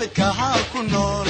abidkaha ku noolo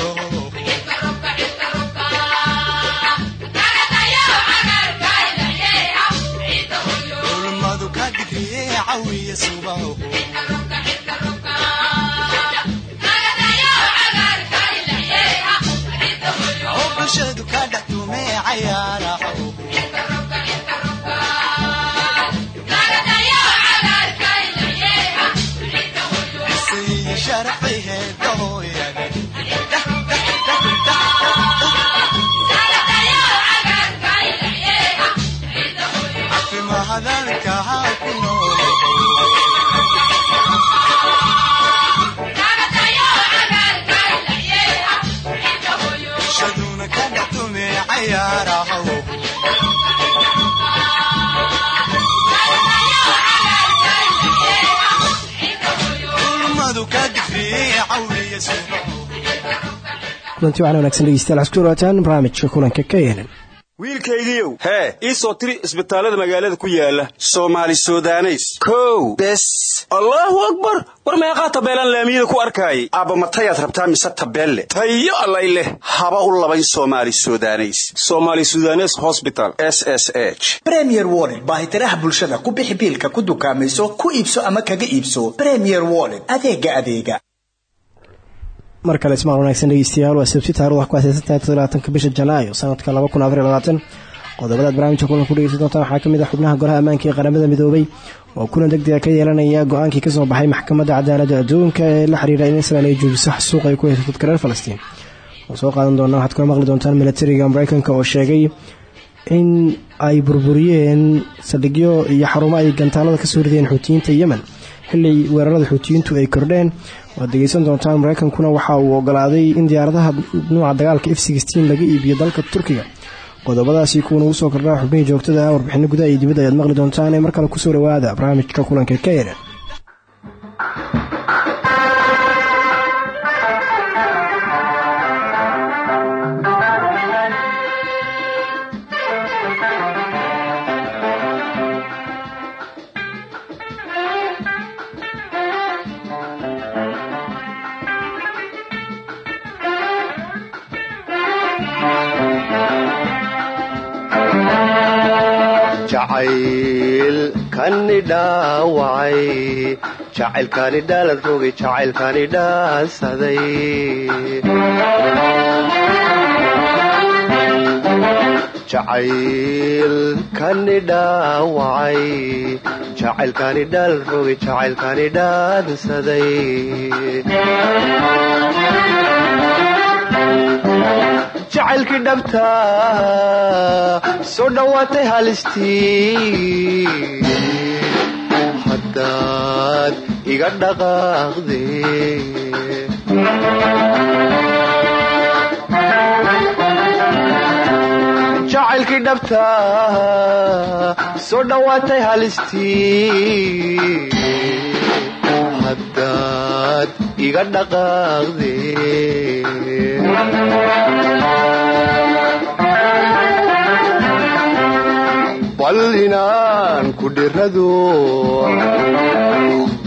kulanti waxaan wanaagsan dhegeystayaal waxaad ku dhawaataan barnaamijka kulanka ka yeelan wiilkaygiiow hee ii soo tiri isbitaallada magaalada ku yaalla soomaali sudaneys. Kow bes. Allaahu akbar! War meeqaa tabeelaan laamiyada ku arkaayay aabba matayaad rabtaa mise tabeelle? Tayo allay leh haba u labayn soomaali sudaneys. Soomaali sudanes hosbital s s h. Bremier wollet baahitiraha bulshada ku bixi biilka ku dukaamayso ku iibso ama kaga iibso. Bremier wollet adeega adeega mar kale ismaal wanaagsan dhegeystayaal waa sabti taarikhdu wax ku aaseysantahay todobaatanka bisha janaayo sanadka laba kun afar iyo labaatan. Qodobadaad barnaamijka kulan ku dhegeysan doontaan waxaa ka mid ah xubnaha golaha ammaanka ee qaramada midoobay oo kulan deg dega ka yeelanaya go'aankii ka soo baxay maxkamadda cadaaladda adduunka ee la xiriira in israel ay joojiso xasuuq ku hayso dadka reer falastiin. Oo soo qaadan doona waxaad kula maqli doontaan milatariga mareykanka oo sheegay in ay burburiyeen saldhigyo iyo xarumo ay gantaalada ka soo rideen xuutiyiinta yemen. Xili weerarada xuutiyiintu ay kordheen waad degeysan doontaan mareykankuna waxa uu ogolaaday in diyaaradaha nuuca dagaalka f laga iibiyo dalka turkiga. Qodobadaasi kuwan ugu soo kordhaa xubnihii joogtada ah warbixino gudaha iyo dibadda ayaad maqli doontaan ee mar kale ku soo dhawaada barnaamijka kulanka ka jacaylkani dhaansaday jacaylkani dhaawacay jacaylkani dhaalan rogay jacaylkani dhaansaday jacaylkii dhabta soo dhowaatay halistii haddaad iga dhaqaaqde jacaylkii dhabta soo dhowaatay halistii haddaad iga dhaqaaqde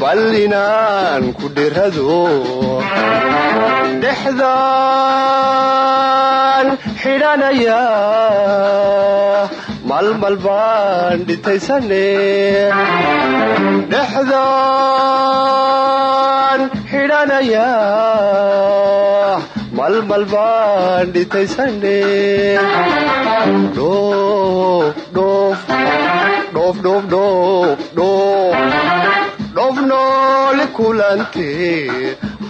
bal inaan ku dhirado dhexdaan xidhanaya. Malmal baan dhitaysane dhexdaan xidhanaya malmal baan dhitaysane dhoof nooli kulante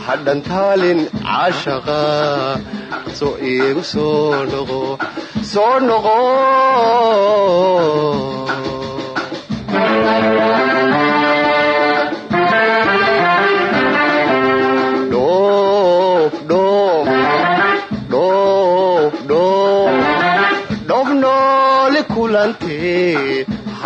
hadhan taalin cashaqa soo iigu soo noqo soo noqo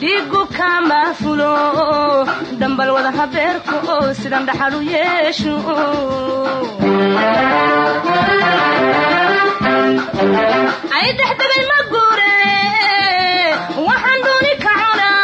dhiigu kama fulo dambal wada habeerka oo sidan dhaxal u yeesho ay dhexdegay ma guure waxaan dooni ka cunaa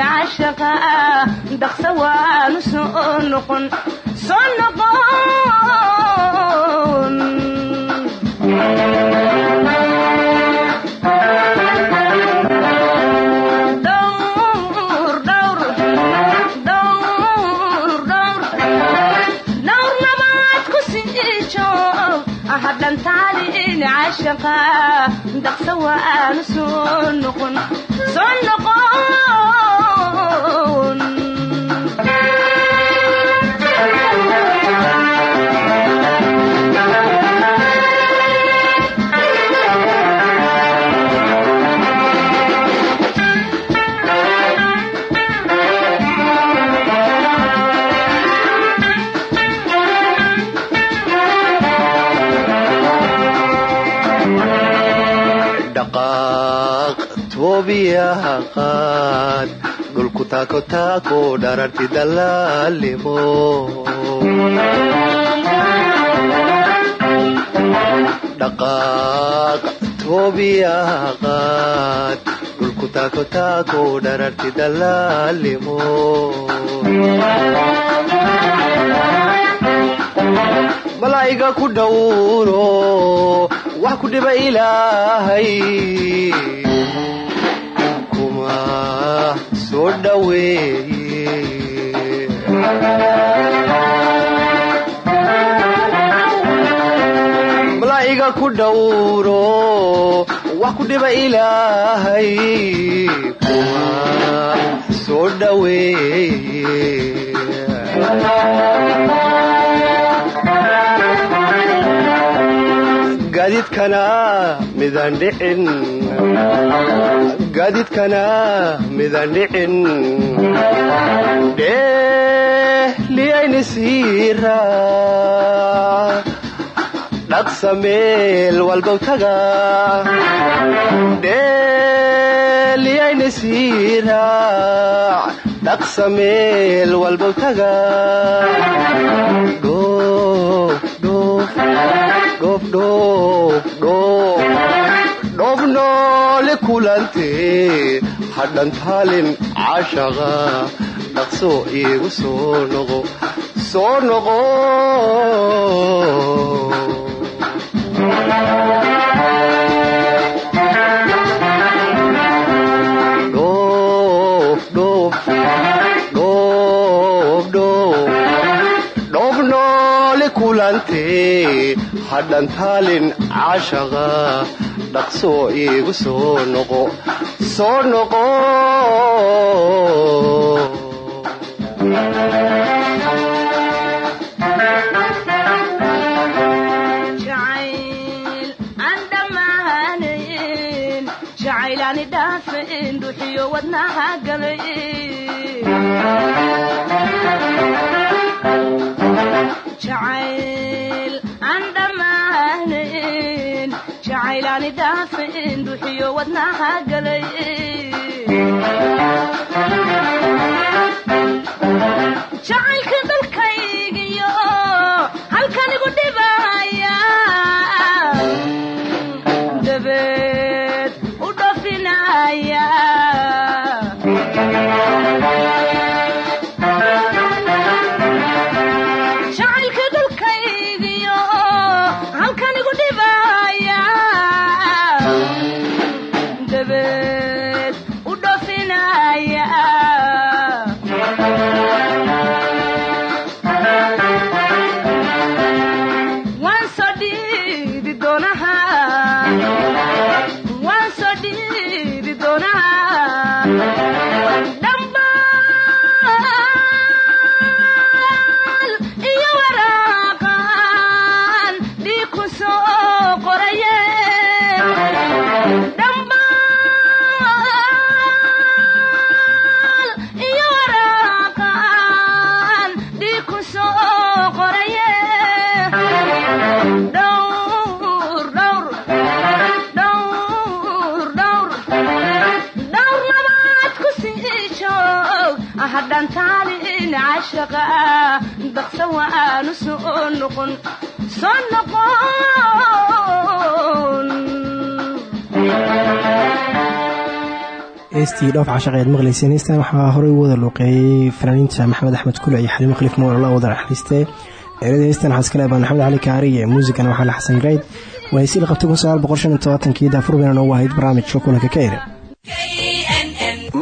cashaqa dhaqsa waanu soo noqon soo noqon dhulku taako taako dhararti dalaalimo dhaqaaq toobiyaha qaad dhulku taako taako dhararti dalaalimo malaa'iga ku dhowro wax ku dhiba ilaahay kuma soo dhoweeye malaa'iga ku dhowro wax ku dhiba ilaahay soo dhoweeye gaadiidkana midaan dhicin dheeliyayni siira. Dhaqsa meel walbow taga. Dheeliyayni siira. Dhaqsa meel walbow taga dhoof dhoof dhoof dhoof dhoof dhoof noole kulantee hadhan taalin cashaqa dhaqso iigu soo noqo soo noqo kulantee hadhan taalin cashaqa dhaqso iigu soo noqo soo noqo aan dhammaanayn jacaylaani dhaafayn dhuxiyo wadnaha galay taalin cashaqa daqsa waanu soo noqon soo noqon heestii dhoof cashaq ayaad maqlayseen heestan waxaa horey u wada luuqeeyey fanaaniinta maxamed axmed kule iyo xaliimo khaliif mawlala wada naxariiste eerada heestan waxaa iska leebaa maxamed cali kaariye muusigana waxaa la xasan greyd waa heesii la qabtay kun sagaal boqol shan iyo todobaatankii daafurbayna noogu ahayd barnaamijka kulanka ka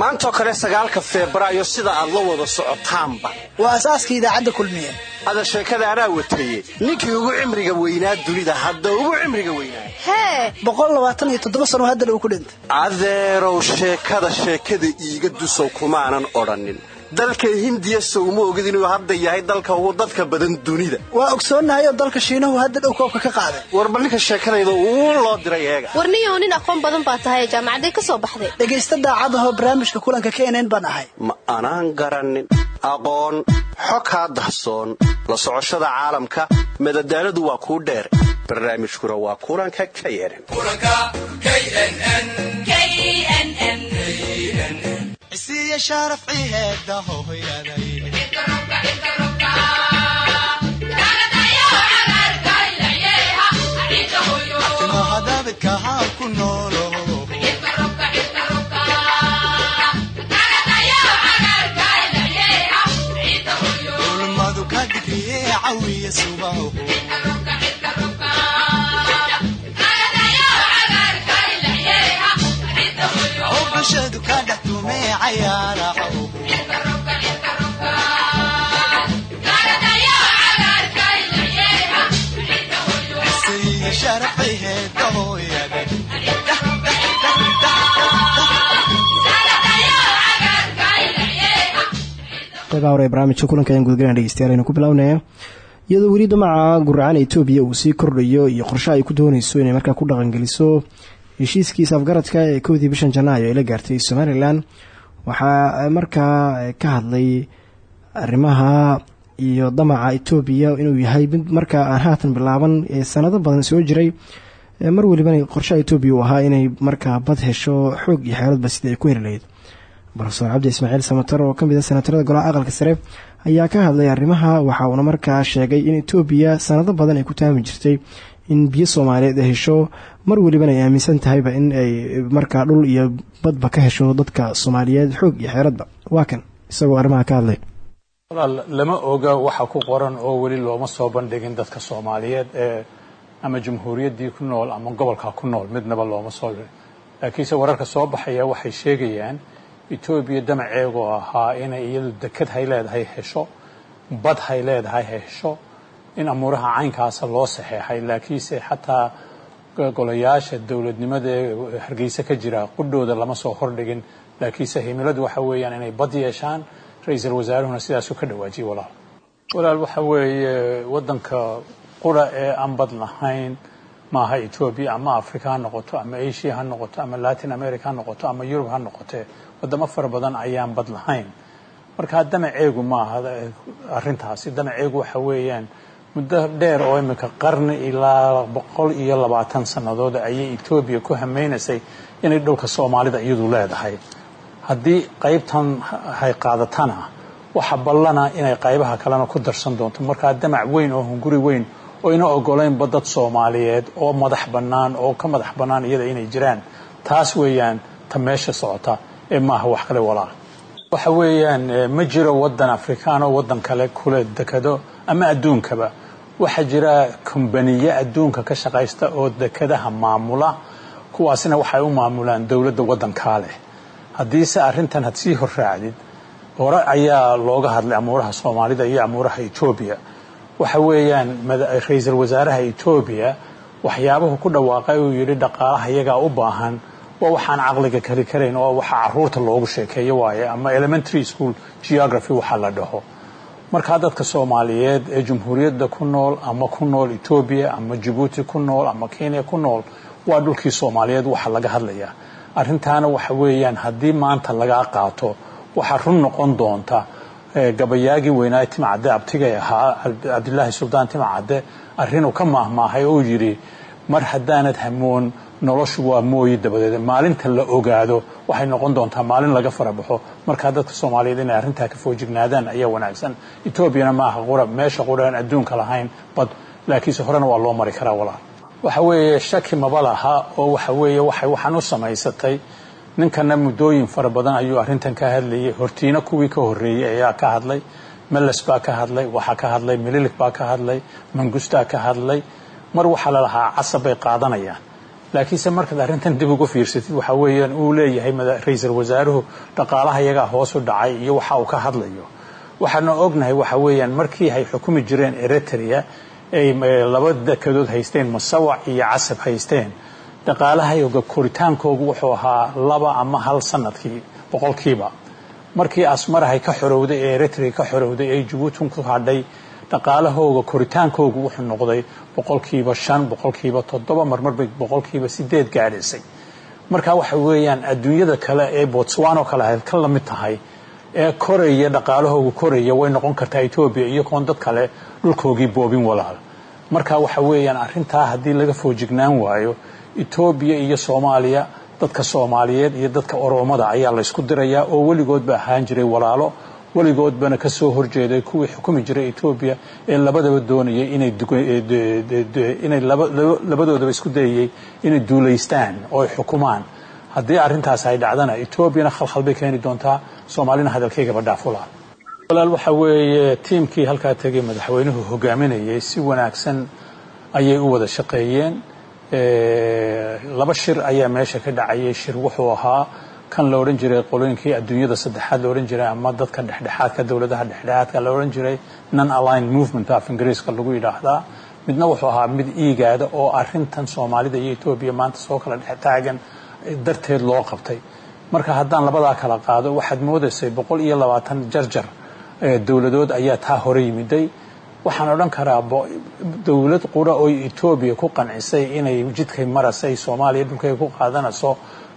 ere maantoo kale sagaalka febraayo sida aad la wada socotaanba. Waa asaaska idaacadda kulmiye. Ada sheekada anaa wataye ninkii ugu cimriga weynaa dunida hadda ugu cimriga weynaa. Hee! Boqol labaatan iyo toddoba sano hadda dhow ku dhintay. Adeerow sheekada sheekada iiga dusow kumaanan odhannin dalka hindiya sowma ogid inuu hadda yahay dalka ugu dadka badan dunida. Waa ogsoonnahay oo dalka shiinahu hadda dhow koobka ka qaaday warba ninka sheekadayda uu loo diray eega. Warniyow nin aqoon badan baa tahay jaamacaday ka soo baxday. Dhegaysta daacadahoo barnaamijka kulanka knn baan ahay. Ma anaan garannin aqoon xog kaa dahsoon. La socoshada caalamka madadaaladu waa kuu dheer. Barnaamijkuna waa kulanka ka isiya sharaf ciheeda hooyaday timahadabidka haa ku noolo ulmadu ka digriye cawiya subaho oo bulshadu ka dhex hore barnaamijka kulanka ayaan gudagalan dhegeystayaal aynu ku bilownaya iyadoo weli damaca guracaan etoobiya uu sii kordhayo iyo qorshe ay ku dooneyso inay markaa ku dhaqangeliso heshiiskiisa afgaradka ee kowdii bishan janaayo ay la gaartay somalilan waxaa markaa ka hadlay arrimaha iyo damaca etoobiya inuu yahay mid markaa aan haatan bilaaban ee sanado badan soo jiray mar welibana qorshaha etoobiya uu ahaa inay markaa bad hesho xoog iyo xeeladba sidii ay ku heli lahayd. Rofeor cabdi ismaaciil samatar oo ka mid a senatarada golaha aqalka sare ayaa ka hadlay arrimaha waxa uuna markaa sheegay in etoobiya sanado badan ay ku taami jirtay in biyo soomaaliyeed ay hesho mar welibana ay aaminsan tahayba in ay markaa dhul iyo badba ka hesho dadka soomaaliyeed xoog iyo xeeradba. Waa kan isagoo arrimaha ka hadlay. Walaal lama oga waxa ku qoran oo weli looma soo bandhigin dadka soomaaliyeed ee ama jamhuuriyaddii ku nool ama gobolka ku nool midnaba looma soo laakiinse wararka soo baxaya waxay sheegayaan etoobiya damaceegoo ahaa inay iyadu deked hay leedahay hesho bad hay leedahay hesho in amuuraha caynkaasa loo saxeexay laakiinse xataa golayaasha dowladnimada ee hargeysa ka jira qudhooda lama soo hordhigin. Laakiinse himiladu waxa weeyaan inay bad yeeshaan ra'iisul wasaaruhuna sidaasuu ka dhawaajiyey walaal. Walaal waxa weeye waddanka qura ee aan bad lahayn maaha etoobiya ama africa ha noqoto ama asia ha noqoto ama latin america ha noqoto ama yurub ha noqotee wadamo fara badan ayaan bad lahayn. Marka damaceegu maaha arrintaasi damaceegu waxa weeyaan muddo dheer oo iminka qarni ilaa boqol iyo labaatan sannadood ayay etoobiya ku hameynaysay inay dhulka soomaalida iyadu leedahay. Haddii qaybtan hay qaadatana waxa ballana inay qaybaha kalena ku darsan doonto. Markaa damac weyn oo hunguri weyn oo ina ogolaynba dad soomaaliyeed oo madax bannaan oo ka madax bannaan iyada inay jiraan taas weeyaan ta meesha socota ee maaha wax kale walaal. Waxa weeyaan ma jiro waddan afrikaan oo waddan kale kule dekado ama adduunkaba waxaa jira kombaniye adduunka ka shaqaysta oo dekadaha maamula kuwaasina waxay u maamulaan dowladda waddankaa leh. Haddiise arrintan had sii horraacdid hore ayaa looga hadlay amuuraha soomaalida iyo amuuraha etoobiya waxa weeyaan ra'iisul wasaaraha etoobiya waxyaabuhu ku dhawaaqay uu yidhi dhaqaalaha iyagaa u baahan waa waxaan caqliga kali karayn oo waxa carruurta loogu sheekeeyo waaye ama elementary school geography waxaa la dhaho markaa dadka soomaaliyeed ee jumhuuriyadda ku nool ama ku nool etoobiya ama jabuuti ku nool ama kenya ku nool waa dhulkii soomaaliyeed waxa laga hadlayaa arrintaana waxa weeyaan haddii maanta lagaa qaato waxaa run noqon doonta gabayaagii weynaa timcadde abtigay ahaa cabdilaahi suldaan timcadde arrinuu ka maahmaahay oo yidhi mar haddaanad hamoon noloshu waa mooyi dabadeed. Maalinta la ogaado waxay noqon doontaa maalin laga farabaxo markaa dadka soomaaliyeed inay arrintaa ka foojignaadaan ayaa wanaagsan. Etoobiyana maaha qura meesha quraan adduunka lahayn bad laakiinse horena waa loo mari karaa walaal. Waxa weeye shaki maba laha oo waxa weeye waxay waxaan u samaysatay. Ninkana muddooyin fara badan ayuu arrintan ka hadlayay. Hortiina kuwii ka horreeyey ayaa ka hadlay. Meles baa ka hadlay waxaa ka hadlay mililik baa ka hadlay mangustaa ka hadlay mar waxaa la lahaa casab bay qaadanayaan. Laakiinse markaad arrintan dib uga fiirsatid waxa weeyaan uu leeyahay ra'iisul wasaaruhu dhaqaalaha iyagaa hoos u dhacay iyo waxa uu ka hadlayo. Waxaana ognahay waxa weeyaan markii ay xukumi jireen eritrea ay laba dekadood haysteen masawac iyo casab haysteen dhaqaalahayga koritaankoogu wuxuu ahaa laba ama hal sannadkii boqolkiiba. Markii asmarahay ka xorowday ee eritrea ka xorowday ee jabuuti ku hadhay dhaqaalahooga koritaankoogu wuxuu noqday boqolkiiba shan boqolkiiba toddoba marmarbay boqolkiiba sideed gaadhaysay. Marka waxa weeyaan adduunyada kale ee botswano kale ahayd ka la mid tahay ee koraya dhaqaalahoogu koraya way noqon kartaa etoobiya iyo dad kale dhulkoogii boobin walaal. Marka waxa weeyaan arrintaa haddii laga foojignaan waayo etoobiya iyo soomaaliya dadka soomaaliyeed iyo dadka oroomada ayaa laysku dirayaa oo weligoodba ahaan jiray walaalo weligoodbana ka soo horjeeday kuwii xukumi jiray etoobiya ee labadaba doonayay inay inay labadoodaba isku dayayay inay duulaystaan oo ay xukumaan. Haddii arrintaas ay dhacdana etoobiyana khalkhal bay keeni doontaa soomaalina hadalkaygaba dhaafula walaal waxa weeye tiimkii halkaa tegay madaxweynuhu hogaaminayay si wanaagsan ayay u wada shaqeeyeen. Laba shir ayaa meesha ka dhacayay shir wuxuu ahaa kan la odhan jiray qolooyinkii adduunyada saddexaad la odhan jiray ama dadka dhexdhexaadka dowladaha dhexdhexaadka la odhan jiray non aligned movement af ingiriiska lagu yidhaahdaa. Midna wuxuu ahaa mid iigaada oo arrintan soomaalida iyo etoobiya maanta soo kala dhex taagan darteed loo qabtay. Marka haddaan labadaa kala qaado waxaad moodaysay boqol iyo labaatan jarjar dowladood ayaa taa hore yimiday waxaan odhan karaa dowlad qura oo etoobiya ku qancisay inay jidkay marasay soomaaliya dhulkay ku qaadanayso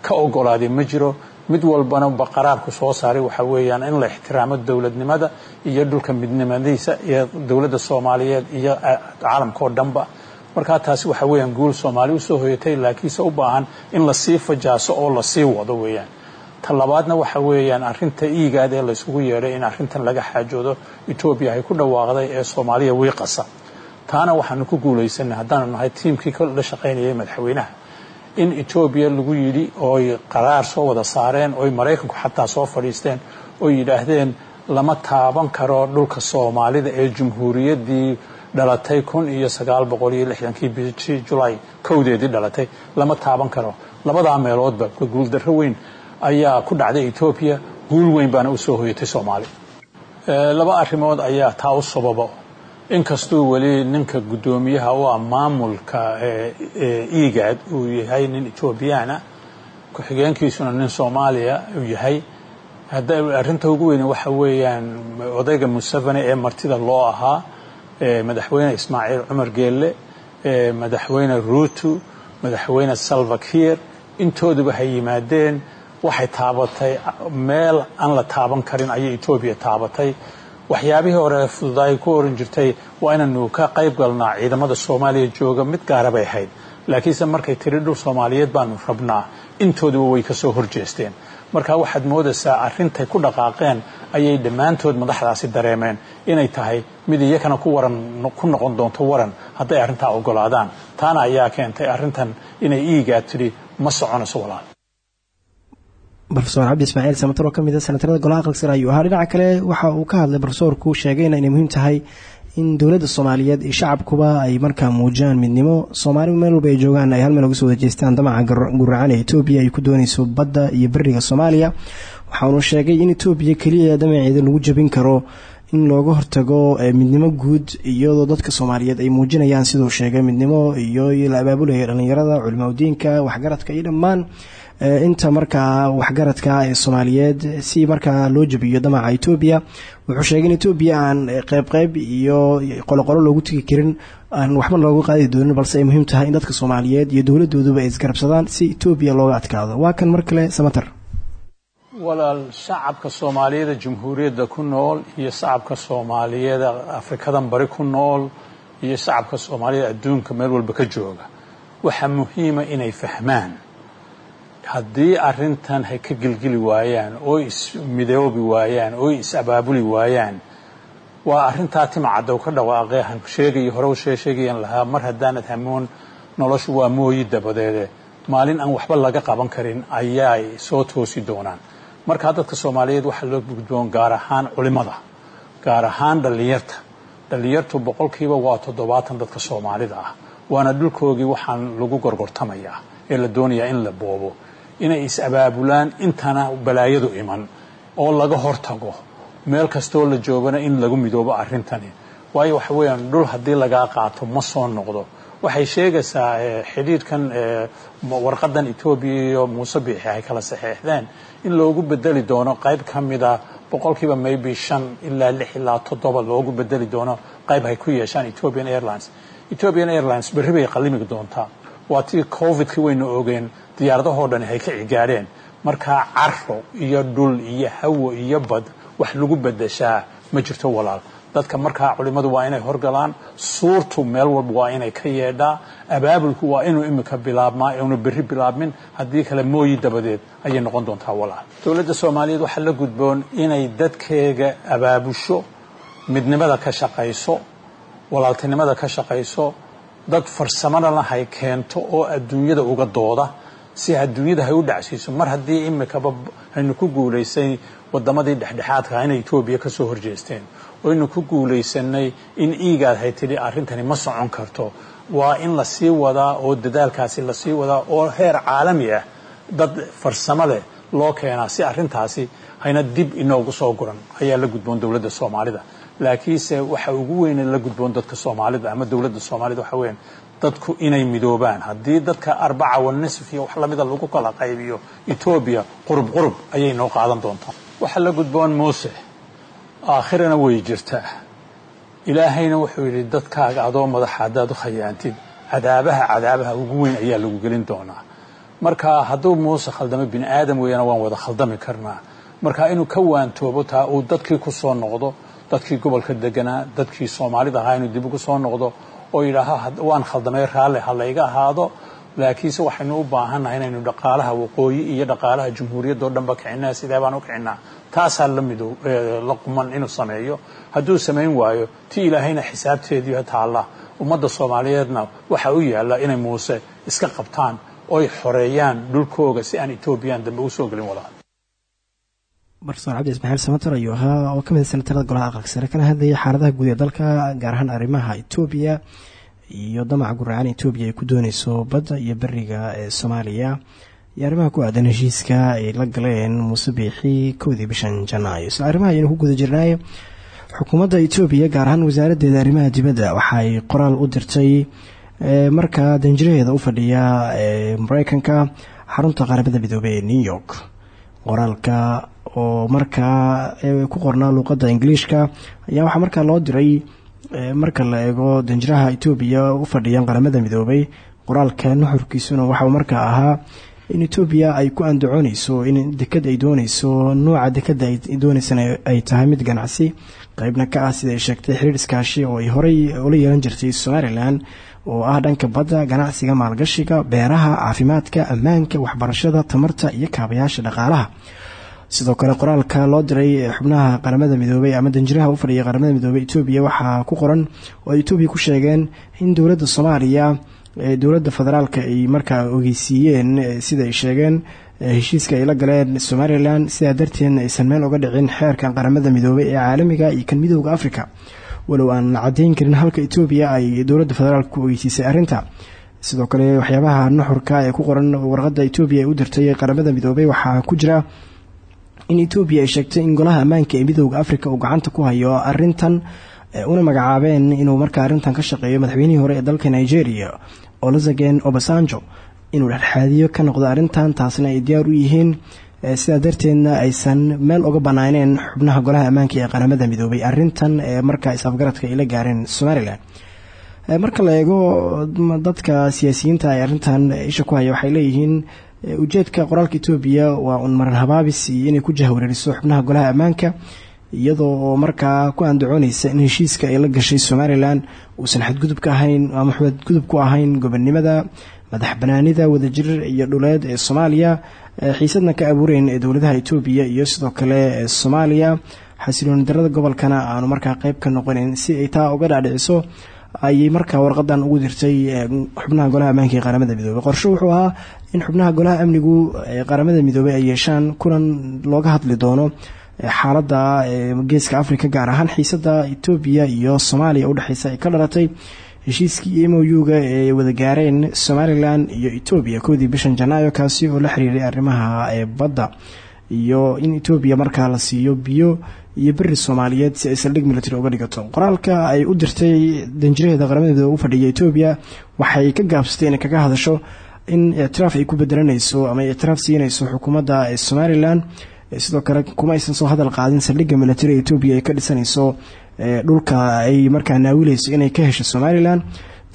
ka ogolaaday ma jiro. Mid walbana baqaraarku soo saaray waxa weeyaan in la ixtiraamo dowladnimada iyo dhulka midnimadiisa iyo dowladda soomaaliyeed iyo caalamka oo dhanba. Markaa taasi waxa weeyaan guul soomaali u soo hoyatay laakiinse u baahan in la sii fajaaso oo la sii wado weeyaan. Ta labaadna waxa weeyaan arrinta iigaad ee laysugu yeedhay in arrintan laga xaajoodo etoobiya ay ku dhawaaqday ee soomaaliya wiiqasa taana waxaanu ku guulaysanay haddaanu nahay tiimkii la shaqaynayay madaxweynaha in etoobiya lagu yidhi ooy qaraar soo wada saareen ooy maraykanku xataa soo fadhiisteen oo yidhaahdeen lama taaban karo dhulka soomaalida ee jumhuuriyaddii dhalatay kun iyo sagaal boqol iyo lixdankii bishii julaay kowdeedii dhalatay. Lama taaban karo. Labadaa meeloodba guuldarro weyn ayaa ku dhacday etoobiya. Guul weyn baana u soo hoyatay soomaali. Laba arrimood ayaa taa u sababo inkastuu weli ninka guddoomiyaha u ah maamulka igaad uu yahay nin etoobiyaana ku-xigeenkiisuna nin soomaaliya uu yahay arrinta ugu weyne waxa weeyaan odayga museveni ee martida loo ahaa madaxweyne ismaaciil cumar geelle madaxweyne ruutu madaxweyne salvakir intooduba hay yimaadeen waxay taabatay meel aan la taaban karin ayay etoobiya taabatay waxyaabihii hore fududaay ku oran jirtay waa inaynu ka qayb galnaa ciidamada soomaaliya jooga mid gaara bay ahayd. Laakiinse markay tiri dhul soomaaliyeed baanu rabnaa intooduba way ka soo horjeesteen. Marka waxaad moodaysaa arrintay ku dhaqaaqeen ayay dhammaantood madaxdaasi dareemeen inay tahay mid iyakana ku waran ku noqon doonto waran hadday arrintaa ogolaadaan. Taana ayaa keentay arrintan inay iigaa tidhi ma soconayso walaal rofeor cabdi ismaaciil samatar oo ka mid a senatarada golaha aqalka sare ayuu ahaa dhinaca kale waxa uu ka hadlay rofesorku sheegayna inay muhiim tahay in dowladda soomaaliyeed iyo shacabkuba ay markaa muujiyaan midnimo. Soomaalidu meel walba ay joogaan ay hal meel uga soo wajeestaan damaca guracan ee ay ku doonayso badda iyo beriga soomaaliya. Waxaanu sheegay in etoobiya keliya damaceeda lagu jabin karo in looga hortago midnimo guud iyadoo dadka soomaaliyeed ay muujinayaan siduu sheegay midnimo iyo la abaabulaya dhalinyarada culimaudiinka waxgaradka iyo dhammaan inta markaa waxgaradka ee soomaaliyeed si markaa loo jabiyo damaca etoobiya wuxuu sheegay in etoobiya aan qeyb qeyb iyo qoloqolo loogu tegi karin aan waxba loogu qaadi doonin balse ay muhiim tahay in dadka soomaaliyeed iyo dowladooduba ay isgarabsadaan si etoobiya looga adkaado. Waa kan mar kale samater walaal shacabka soomaaliyeeda jamhuuriyadda ku nool iyo shacabka soomaaliyeeda afrikadan bari ku nool iyo shacabka soomaaliyeed adduunka meel walba ka jooga waxaa muhiima inay fahmaan haddii arrintan hay ka gelgeli waayaan oo ismidoobi waayaan oo is-abaabuli waayaan waa arrintaa timacaddow ka dhawaaqee han sheegayo hore sheegayan lahaa mar haddaanad hamoon noloshu waa mooyi dabadeede. Maalin aan waxba laga qaban karin ayaay soo toosi doonaan. Markaa dadka soomaaliyeed waxaa loo gudboon gaar ahaan culimada gaar ahaan dhallinyarta. Dhallinyartu boqolkiiba waa toddobaatan dadka soomaalida ah. Waana dhulkoogii waxaan lagu gorgortamayaa ee la doonayaa in la boobo inay is-abaabulaan intana balaayadu iman oo laga hortago meel kastoo la joogana in lagu midoobo arrintani. Waayo waxa weeyaan dhul haddii lagaa qaato ma soo noqdo. Waxay sheegaysaa xidhiidhkan warqadan etoobiya iyo muuse biixi ay kala saxeexdeen in loogu bedeli doono qayb ka mida boqolkiiba maybe shan ilaa lix ilaa toddoba loogu bedeli doono qayb ay ku yeeshaan ethiopian airlines. Ethiopian airlines berri bay qallimigi doontaa. Waa tii covidki waynu ogeen diyaaradahoo dhani hay ka cigaadheen markaa caro iyo dhul iyo hawo iyo bad wax lagu bedeshaa ma jirto walaal. Dadka markaa culimmadu waa inay horgalaan suurtu meel walba waa inay ka yeedhaa abaabulku waa inuu imika bilaabmaa una berri bilaabmin haddii kale mooyi dabadeed ayay noqon doontaa walaal. Dowladda soomaaliyeed waxaa la gudboon inay dadkeega abaabusho midnimada ka shaqayso walaaltinimada ka shaqayso dad farsamadana hay keento oo adduunyada uga dooda si adduunyada hay u dhacsiiso mar haddii imikaba haynu ku guulaysay wadamadii dhexdhexaadka inay etoobiya ka soo horjeesteen oynu ku guulaysanay in iigaad hay tidhi arrintani ma socon karto. Waa in la sii wadaa oo dadaalkaasi la sii wadaa oo heer caalami ah dad farsamo leh loo keenaa si arrintaasi hayna dib inoogu soo guran. Ayaa la gudboon dowladda soomaalida. Laakiinse waxa ugu weyne la gudboon dadka soomaalida ama dowladda soomaalida waxa weyan dadku inay midoobaan. Haddii dadka arbaca wanisf iyo wax lamida lagu kala qaybiyo etoobiya qurub qurub ayay noo qaadan doontaa waxaa la gudboon muuse aakhirana way jirtaa. Ilaahayna wuxuu yidhi dadkaaga adoo madaxa haddaad u khayaantid cadaabaha cadaabaha ugu weyn ayaa lagu gelin doonaa. Marka hadduu muuse khaldamo bini aadam weeyana waan wada khaldami karnaa. Marka inuu ka waantoobo taa uu dadkii ku soo noqdo dadkii gobolka deganaa dadkii soomaalida ahaa inuu dib ugu soo noqdo oo yidhaaha waan khaldamay raalli ha layga ahaado. Laakiinse waxaynu u baahannahay inaynu dhaqaalaha waqooyi iyo dhaqaalaha jumhuuriyadda oo dhanba kicinaa sidee baan u kicinaa? Taasaa la mido la quman inuu sameeyo. Hadduu samayn waayo ti ilaahayna xisaabteedii taalla. Ummadda soomaaliyeedna waxa u yaalla inay muuse iska qabtaan oy xoreeyaan dhulkooga si aan etoobiyan dambe u soo gelin walaal barsoor cabdi ismaaciil samatar ayuu ahaa. Oo ka mid a senatarada golaha aqalka sare kana hadlayay xaaladaha guud ee dalka gaar ahaan arrimaha etoobiya iyo damaca guracaan etoobiya ay ku dooneyso badda iyo beriga ee soomaaliya. Iyo arrimaha ku aadan heshiiska ay la galeen muuse biixi kowdii bishan janaayo. Isla arrimaha ayaynu ku guda jirnay. Xukuumadda etoobiya gaar ahaan wasaaraddeeda arrimaha dibadda waxaay qoraal u dirtay markaa danjiraheeda u fadhiya mareykanka xarunta qaramada midoobey ee new york. Qoraalka oo markaa ku qornaa luuqadda ingiliishka ayaa waxaa markaa loo diray marka la eego danjiraha etoobiya u fadhiyan qaramada midoobay qoraalka nuxurkiisuna waxauu markaa ahaa in etoobiya ay ku andacooneyso in deked ay dooneyso nuuca dekeda ay dooneysana ay tahay mid ganacsi. Qeybna ka ah sida ay sheegtay xiriir iskaashi oo ay horey ula yeelan jirtay somalilan oo ah dhanka badda ganacsiga maalgashiga beeraha caafimaadka ammaanka waxbarashada tamarta iyo kaabayaasha dhaqaalaha sidoo kale qoraalka loo diray xubnaha qaramada midoobay ama danjiraha u fadhiya qaramada midoobey etoobiya waxaa ku qoran oo ay ku sheegeen in dowladda soomaaliya dowladda federaalka ay markaa ogeysiiyeen sida ay sheegeen heshiiska ay la galeen somalilan sidaa darteedna aysan meel uga dhicin xeerkan qaramada midoobey ee caalamiga iyo kan midooda africa walow aan cadeyn karin halka etoobiya ay dowladda federaalka ku ogeysiisay arrinta. Sidoo kale waxyaabaha nuxurka ee ku qoran warqadda etoobiya ay u dirtay qaramada midoobey waxaa ku jira in etoobiya ay sheegtay in golaha ammaanka ee midooda africa uu gacanta ku hayo arintan una magacaabeen inuu markaa arrintan ka shaqeeyo madaxweynihii hore ee dalka nigeria olozagen obasanjo inuu dhexdhexaadiyo ka noqdo arrintan taasna ay diyaar u yihiin sidaa darteedna aysan meel uga banaaneen xubnaha golaha ammaanka ee qaramada midoobay arrintan ee markaa is-afgaradka ay gaareen somalilan marka la eego dadka siyaasiyiinta ay arrintan isha ku haya waxay leeyihiin ujeedka qoraalka etoobiya waa un maran habaabis iyo inay ku jahwareeriso xubnaha golaha ammaanka iyadoo oo markaa ku andacooneysa in heshiiska ay la gashay somalilan uusan xadgudub ka ahayn ama xadgudub ku ahayn gobonimada madax banaanida wadajir iyo dhuleed ee soomaaliya. Xiisadna ka abuureyn ee dowladaha etoobiya iyo sidoo kale soomaaliya. Xasilooni darada gobolkana aanu markaa qeyb ka noqoneyn si ay taa uga dhaadhiciso ayay markaa warqadan ugu dirtay xubnaha golaha ammaanka ee qaramada midoobey qorsho wuxuu ahaa in xubnaha golaha amnigu ee qaramada midoobey ay yeeshaan kulan looga hadli doono xaaladda geeska africa gaar ahaan xiisada etoobiya iyo soomaaliya udhexeysa ay ka dhalatay heshiiskii m o u-ga ee wada gaareen somalilan iyo etoobiya koodii bishan janaayo kaasi oo la xiriiray arrimaha badda. Iyo in etoobiya markaa la siiyo biyo iyo beri soomaaliyeed si ay saldhig military uga dhigato. Qoraalka ay u dirtay danjiraheeda qaramada u fadhiya etoobiya waxay ka gaabsatay inay kaga hadasho in ictiraaf ay ku bedelanayso ama ictiraaf siinayso xukuumadda somalilan sidoo kale kuma aysan soo hadal qaadin saldhigga military etoobiya ay ka dhisanayso dhulka ay markaa naawileyso inay ka hesho somalilan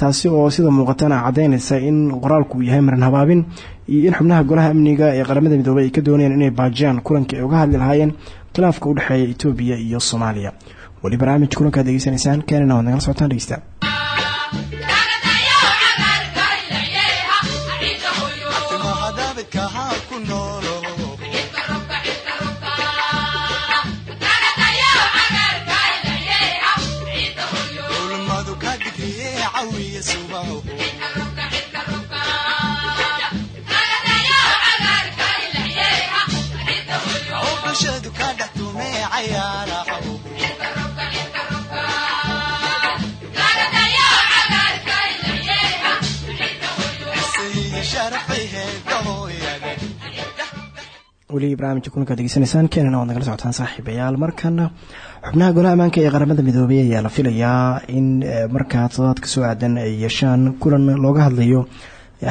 taasi oo sida muuqatana cadeynaysa in qoraalku yahay maran habaabin iyo in xubnaha golaha amniga ee qaramada midoobey ay ka doonayaan inay baajiyaan kulankii ay uga hadli lahaayeen khilaafka u dhexeeya etoobiya iyo soomaaliya. Weli barnaamij kulankaad degeysanaysaan keenana waad nagala socotaan dhegeysta weli barnaamijka kulanka degeysanaysaan keenana waad nagala socotaan saaxiibayaal. Markana xubnaha golaha ammaanka ee qaramada midoobey ayaa la filayaa in markaa todobaad ka soo aadan ay yeeshaan kulan looga hadlayo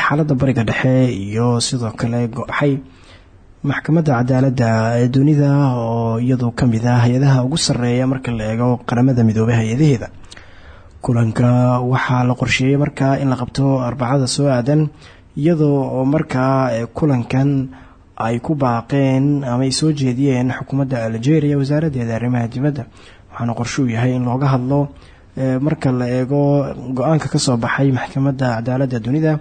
xaaladda bariga dhexe iyo sidoo kale go-xay maxkamadda cadaaladda ee dunida oo iyadu ka mid ah hay'adaha ugu sareeya marka la eego qaramada midoobey hay'adaheeda. Kulanka waxaa la qorsheeyey markaa in la qabto arbacada soo aadan iyadoo oo markaa kulankan ay ku baaqeen ama ay soo jeediyeen xukuumadda algeria wasaaraddeeda arrimaha dibadda waxaana qorshe uu yahay in looga hadlo marka la eego go'aanka ka soo baxay maxkamadda cadaaladda dunida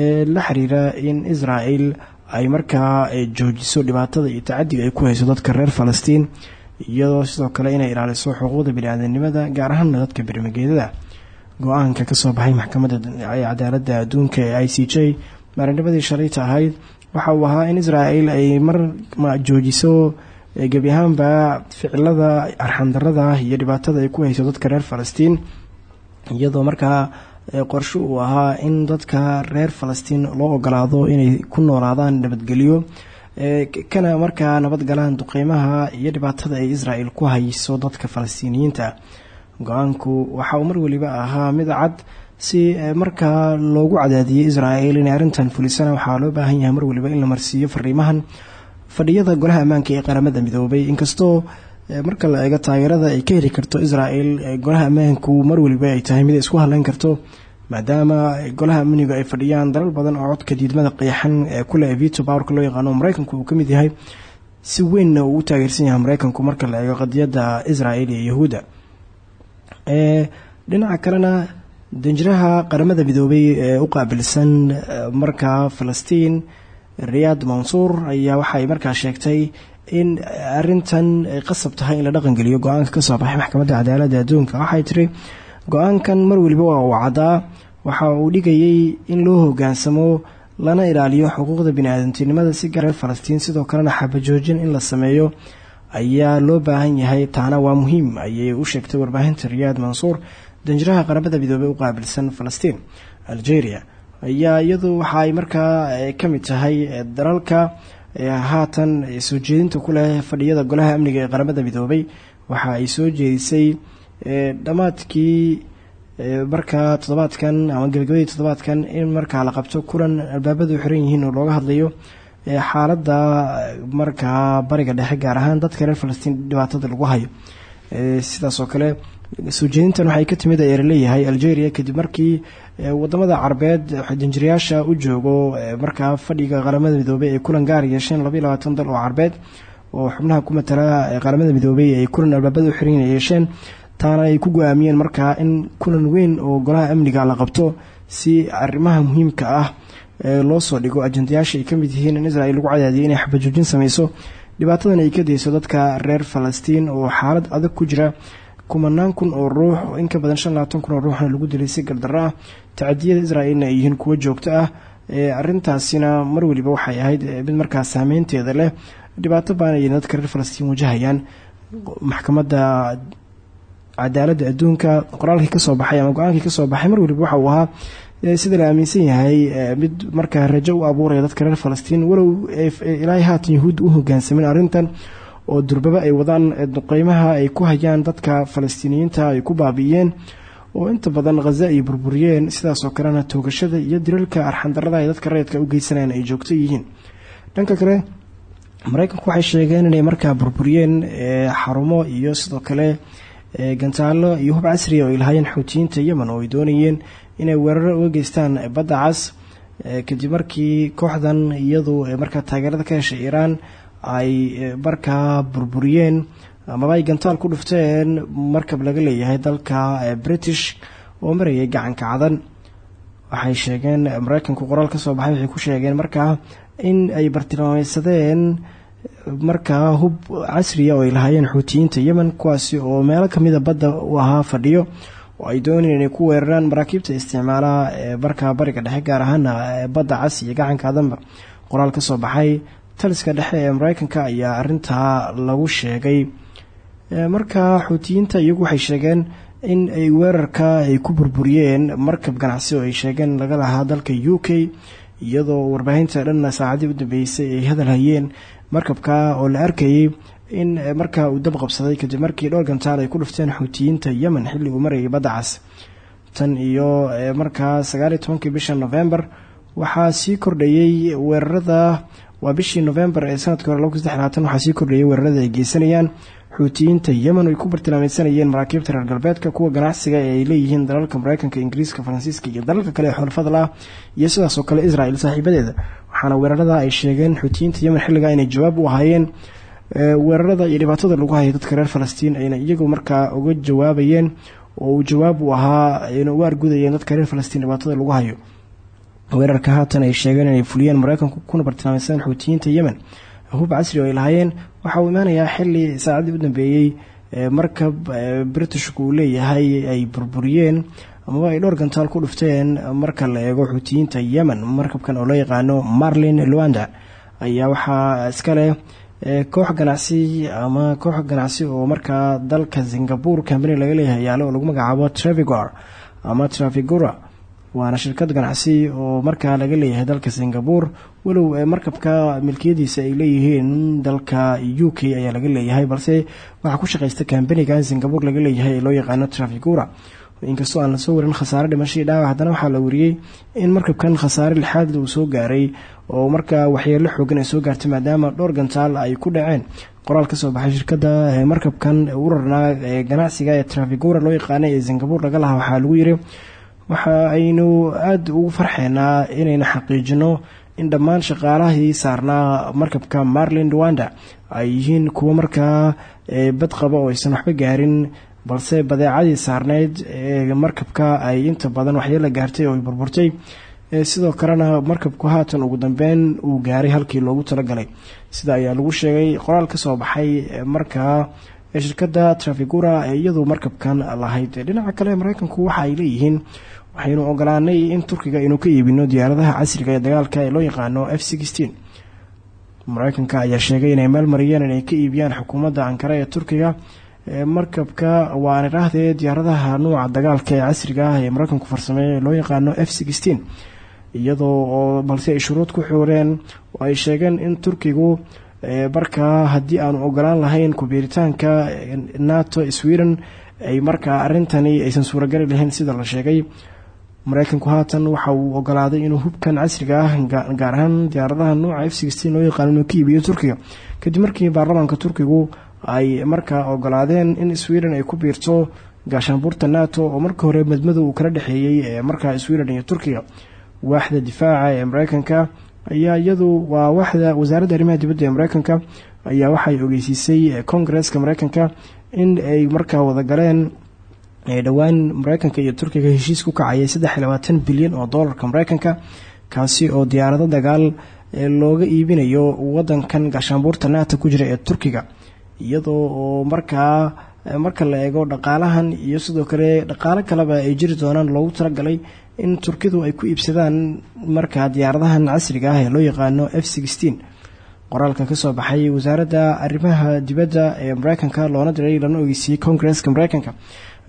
ee la xiriira in israel ay markaa joojiso dhibaatada iyo tacadiga ay ku hayso dadka reer falastiin iyadoo sidoo kale inay ilaaliso xuquuqda bini-aadanimada gaar ahaana dadka bermageedada go'aanka ka soo baxay maxkamadda cadaaladda adduunka ee i c j maalinnimadii shalayta ahayd waxa uu ahaa in israel ay mar joojiso gebi ahaanba ficilada arxandarada iyo dhibaatada ay ku hayso dadka reer falastiin. Iyadoo markaa qorshe uu ahaa in dadka reer falastiin loo ogolaado inay ku noolaadaan nabadgelyo kana markaa nabadgalaan duqeymaha iyo dhibaatada ay israel ku hayso dadka falastiiniyiinta. Go'aanku waxa uu mar weliba ahaa mid cad si markaa loogu cadaadiyey israel inay arrintan fulisana waxaa loo baahan yahay mar waliba in la marsiiyo fariimahan. Fadhiyada golaha ammaanka ee qaramada midoobay. Inkastoo marka la eego taageerada ay ka heli karto israel golaha ammaanku mar waliba ay tahay mid isku hadleyn karto maadaama golaha amnigu ay fadhiyaan dalal badan oo codka diidmada qeexan ee kule vito powerka loo yaqaano mareykanku uu ka mid yahay si weynna uu taageersan yahay mareykanku marka la eego qadiyadda israel iyo yahuudda dhinaca kalena danjiraha qaramada midoobay ee u qaabilsan markaa falastiin riyaad mansuur ayaa waxay markaa sheegtay in arintan ay qasab tahay in la dhaqangeliyo go'aanka ka soo baxay maxkamadda cadaaladda adduunka. Waxay tiri go'aankan mar weliba waa uu waxa uu dhigayay in loo hogaansamo lana ilaaliyo xuquuqda bini-aadantinimada si gareer falastiin. Sidoo kalena xabajoojin in la sameeyo ayaa loo baahan yahay taana waa muhiim ayay u sheegtay warbaahinta riyaad mansuur danjiraha qaramada midoobey u qaabilsan falastiin algeria. Ayaa iyadu waxa ay markaa ka mid tahay dalalka haatan soo jeedinta ku leh fadhiyada golaha amniga ee qaramada midoobay. Waxa ay soo jeedisay dhammaadkii markaa toddobaadkan ama gabagabadii toddobaadkan in markaa la qabto kulan albaabadu xiran yihiin oo looga hadlayo xaaladda markaa bariga dhexe gaar ahaan dadka reer falastiin dhibaatada lagu hayo. Sidaas oo kale soo jeedintan waxay ka timid ayaa la leeyahay algeria kadib markii waddamada carabeed danjirayaasha u joogo markaa fadhiga qaramada midoobey ay kulan gaar yeesheen labaiy labaatan dal oo carabeed oo xubnaha ku matala qaramada midoobey ay kulan albaabada u xiran yeesheen taana ay ku go'aamiyeen markaa in kulan weyn oo golaha amniga la qabto si arrimaha muhiimka ah loo soo dhigo. Ajandayaasha ay ka mid yihiin in israel lagu cadaadiyay inay xabajoojin sameyso dhibaatadan ay ka dayso dadka reer falastiin oo xaalad adag ku jira kumanaan kun oo ruux oo in ka badan shan labaatan kun oo ruuxna lagu dilay si gardarro ah tacadiyada israa'iilna ay yihiin kuwo joogto ah. Arrintaasina mar weliba waxay ahayd mid markaa saameynteeda leh. Dhibaato baana ay dadka reer falastiin wajahayaan. Maxkamadda cadaaladda adduunka qoraalkii ka soo baxay ama go'aankii ka soo baxay mar weliba waxa uu ahaa sida la aaminsan yahay mid markaa rajo u abuuraya dadka reer falastiin. Walow ilaahay haatan yahuudda u hogaansamin arrintan oo durbaba ay wadaan duqeymaha ay ku hayaan dadka falastiiniyiinta ay ku baabi'iyeen oo inta badan khaza ay burburiyeen sidaasoo kalena toogashada iyo dilalka arxandarada ay dadka rayidka u geysanayaan ay joogto yihiin. Dhanka kale mareykanku waxay sheegeen inay markaa burburiyeen xarumo iyo sidoo kale gantaalo iyo hub casriya oo ay lahaayeen yemen oo ay doonayeen inay weeraro uga geystaan badda cas kadib markii kooxdan iyadu markaa taageerada ka heshay iiraan ay markaa burburiyeen amaba ay gantaal ku dhufteen markab laga leeyahay dalka british oo marayay gacanka cadan. Waxay sheegeen mareykanku qoraal ka soo baxay waxay ku sheegeen markaa in ay bartilmaameysadeen markaa hub casriya oo ay lahaayeen xuutiyiinta yemen kuwaasi oo meelo kamida badda u ahaa fadhiyo oo ay doonayeen inay ku weeraraan maraakiibta isticmaalaha ee markaa bariga dhexe gaar ahaana badda cas iyo gacanka adanba qoraal ka soo baxay taliska dhexe ee mareykanka ayaa arintaa lagu sheegay. Markaa xuutiyiinta iyagu waxay sheegeen in ay weerarka ay ku burburiyeen markab ganacsi oo ay sheegeen laga lahaa dalka u k iyadoo warbaahinta dhanna saacadii u dambeysay ay hadal hayeen markabka oo la arkayay in markaa uu dab qabsaday kadib markii dhowr gantaal ay ku dhufteen xuutiyiinta yemen xilli uu marayay badda tan iyo markaa sagaaliyo tobankii bisha november waxaa sii kordhayey weerarada waa bishii november ee sannadkii hore waxaa sii kordhayay weerarada ay geysanayaan. Xuutiyiinta yemen ay ku bartilmaameysanayeen maraakiibta reer galbeedka kuwa ganacsiga ee ay leeyihiin dalalka mareykanka ingiriiska faransiiska iyo dalalka kale ee xulafada lah iyo sidaasoo kale israel saaxiibadeeda. Waxaana weerarada ay sheegeen xuutiyiinta yemen xilligaa inay jawaab u ahaayeen weerarada iyo dhibaatada lagu hayay dadka reer falastiin ayna iyagu markaa uga jawaabayeen oo uu jawaab u ahaa ayna uga argudayeen dadka reer falastiin dhibaatada lagu hayo weerarka haatan ay sheegeen inay fuliyeen mareykanku kuna bartilmaameysadeen xuutiyiinta yemen. Hub casri oo ay lahaayeen waxa uu imaanayaa xili saacadii u dambeeyey markab britishku uu leeyahay ay burburiyeen amaba ay dhowr gantaal ku dhufteen marka la eego xuutiyiinta yemen. Markabkan oo loo yaqaano marlin luanda ayaa waxaa iskale koox ganacsi ama koox ganacsi oo markaa dalka singapore company laga leeyahay yaalo oo lagu magacaabo travigor ama travigura waana shirkad ganacsi oo markaa laga leeyahay dalka singapore. Walow markabka milkiyadiisa ay leeyihiin dalka u k ayaa laga leeyahay balse waxaa ku shaqeysta kambanigan singapore laga leeyahay ee loo yaqaano trafigura inkastoo aan la soo warin khasaare dhimashadii dhaawac haddana waxaa la wariyey in markabkan khasaare lixaad uu soo gaaray oo markaa waxyeelo xoogan ay soo gaartay maadaama dhowr gantaal ay ku dhaceen. Qoraal ka soo baxay shirkada markabkan urarnaa ee ganacsiga ee trafigura loo yaqaanay ee singapore laga lahaa waxaa lagu yiri waxa aynu aada ugu farxeynaa inaynu xaqiijino in dhammaan shaqaalahii saarnaa markabka marlin rwanda ay yihiin kuwo markaa bad qaba oo aysan waxba gaarin balse badeecadii saarneyd ee markabka ay inta badan waxyeela gaartay oo ay burburtay. Sidoo kalena markabku haatan ugu dambeyn uu gaaray halkii loogu talagalay. Sida ayaa lagu sheegay qoraal ka soo baxay markaa shirkadda trafigura ee iyadu markabkan lahayd. Dhinaca kale mareykanku waxa ay leeyihiin waxaynu ogolaanay in turkiga inuu ka iibino diyaaradaha casriga ee dagaalka ee loo yaqaano f sixteen mareykanka ayaa sheegay inay meel mariyeen inay ka iibiyaan xukuumadda ankara ee turkiga. Markabka waana dhaahdee diyaaradaha nuuca dagaalka ee casriga ah ee mareykanku farsameeya ee loo yaqaano f sixteen iyadoo oo balse ay shuruud ku xooreen oo ay sheegeen in turkigu markaa haddii aanu ogolaan lahayn kubiiritaanka nato sweden ay markaa arintani aysan suuragali lahayn sida la sheegay mareykanku haatan waxa uu ogolaaday inuu hubkan casriga ah gaar ahaan diyaaradaha nuuca f sixteen loo yaqaano inuu ka iibiyo turkiga. Kadib markii baarlamaanka turkigu ay markaa ogolaadeen in sweden ay ku biirto gaashaanbuurta nato oo markii hore madmadow uu kala dhexeeyey ee markaa sweden iyo turkiga. Waaxda difaaca ee mareykanka ayaa iyadu waa waxda wasaaradda arrimaha dibadda ee mareykanka ayaa waxay ogeysiisay kongareska mareykanka in ay markaa wadagaleen dhowaan mareykanka iyo turkiga heshiis ku kacayay saddex iyo labaatan bilyan oo doolarka mareykanka kaasi oo diyaarado dagaal looga iibinayo wadankan gaashaanbuurta nato ku jira ee turkiga. Iyadoo oo markaa marka la eego dhaqaalahan iyo sidoo kale dhaqaalo kaleba ay jiri doonaan loogu talagalay in turkidu ay ku iibsadaan markaa diyaaradahan casriga ah ee loo yaqaano f qoraalka ka soo baxay wasaaradda arrimaha dibadda ee mareykanka loona diray lana ogeysiiyey kongareska mareykanka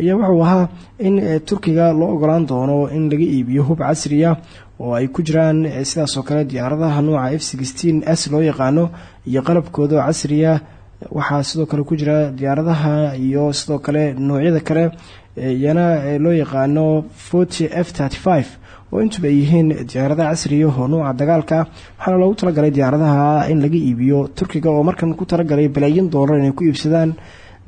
ayaa wuxuu ahaa in turkiga loo ogolaan doono in laga iibiyo hub casriya oo ay ku jiraan sidaasoo kale diyaaradaha nuuca f sixteen s loo yaqaano iyo qalabkooda casriya waxaa sidoo kale ku jira diyaaradaha iyo sidoo kale noocyada kale iyana loo yaqaano forty f thirty five oo intuba ay yihiin diyaaradaha casriya oo nuuca dagaalka waxaana loogu talagalay diyaaradaha in laga iibiyo turkiga oo markan ku talagalay balaayin doolar inay ku iibsadaan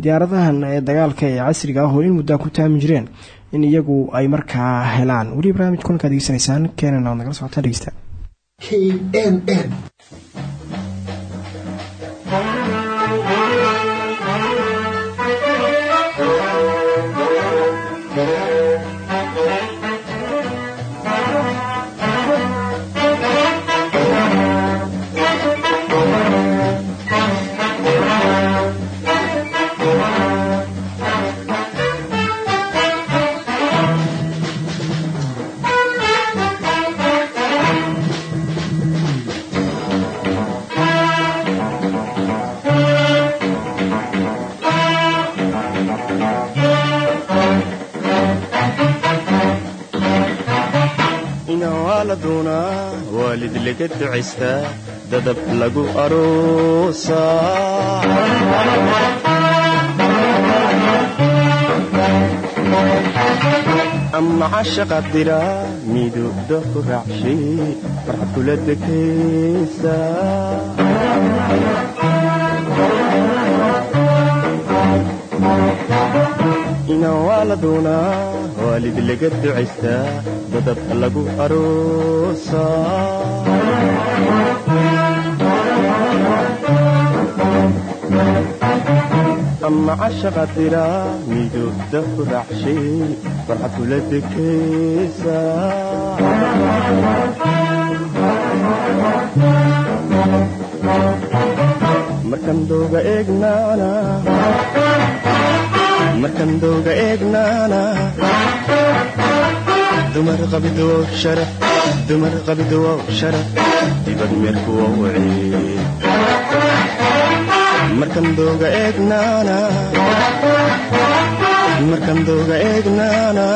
diyaaradahan ee dagaalka ee casriga ah oo in muddaa ku taami jireen in iyagu ay markaa helaan. Weli barnaamij kulankaad degeysanaysaan keenan aad nagala socotaan dhegeysta waalid laga ducaystaa dadab lagu aroosaa ama diraa midooda ku raacshay farxad kula dekaysa inaan waa la doonaa waalid laga ducaystaa dadab lagu aroosaa ama cashaqa diraa midooda ku markan dooga eegnaana dumar qabidow sharaf dumar qabidow sharaf dibad meerkuwa wacee markan dooga eegnaana markan dooga eegnaana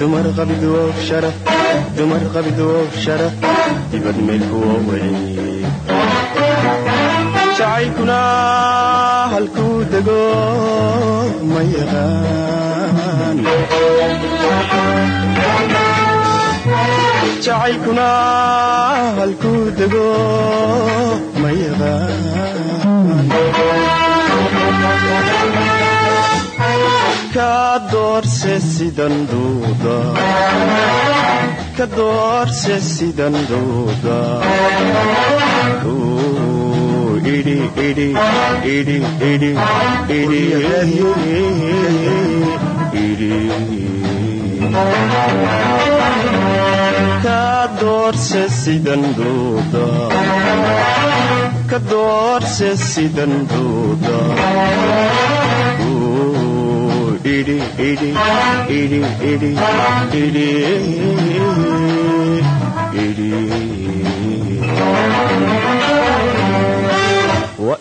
dumar qabidow sharaf dumar qabidow sharaf dibad meerkuwa wacee halkuu dego ma yaqaan. Jacaykuna halkuu dego ma yaqaan. Ka doorse sidan duuda ka doorse sidan duuda ka doorse sidan duuda. Idhi idhi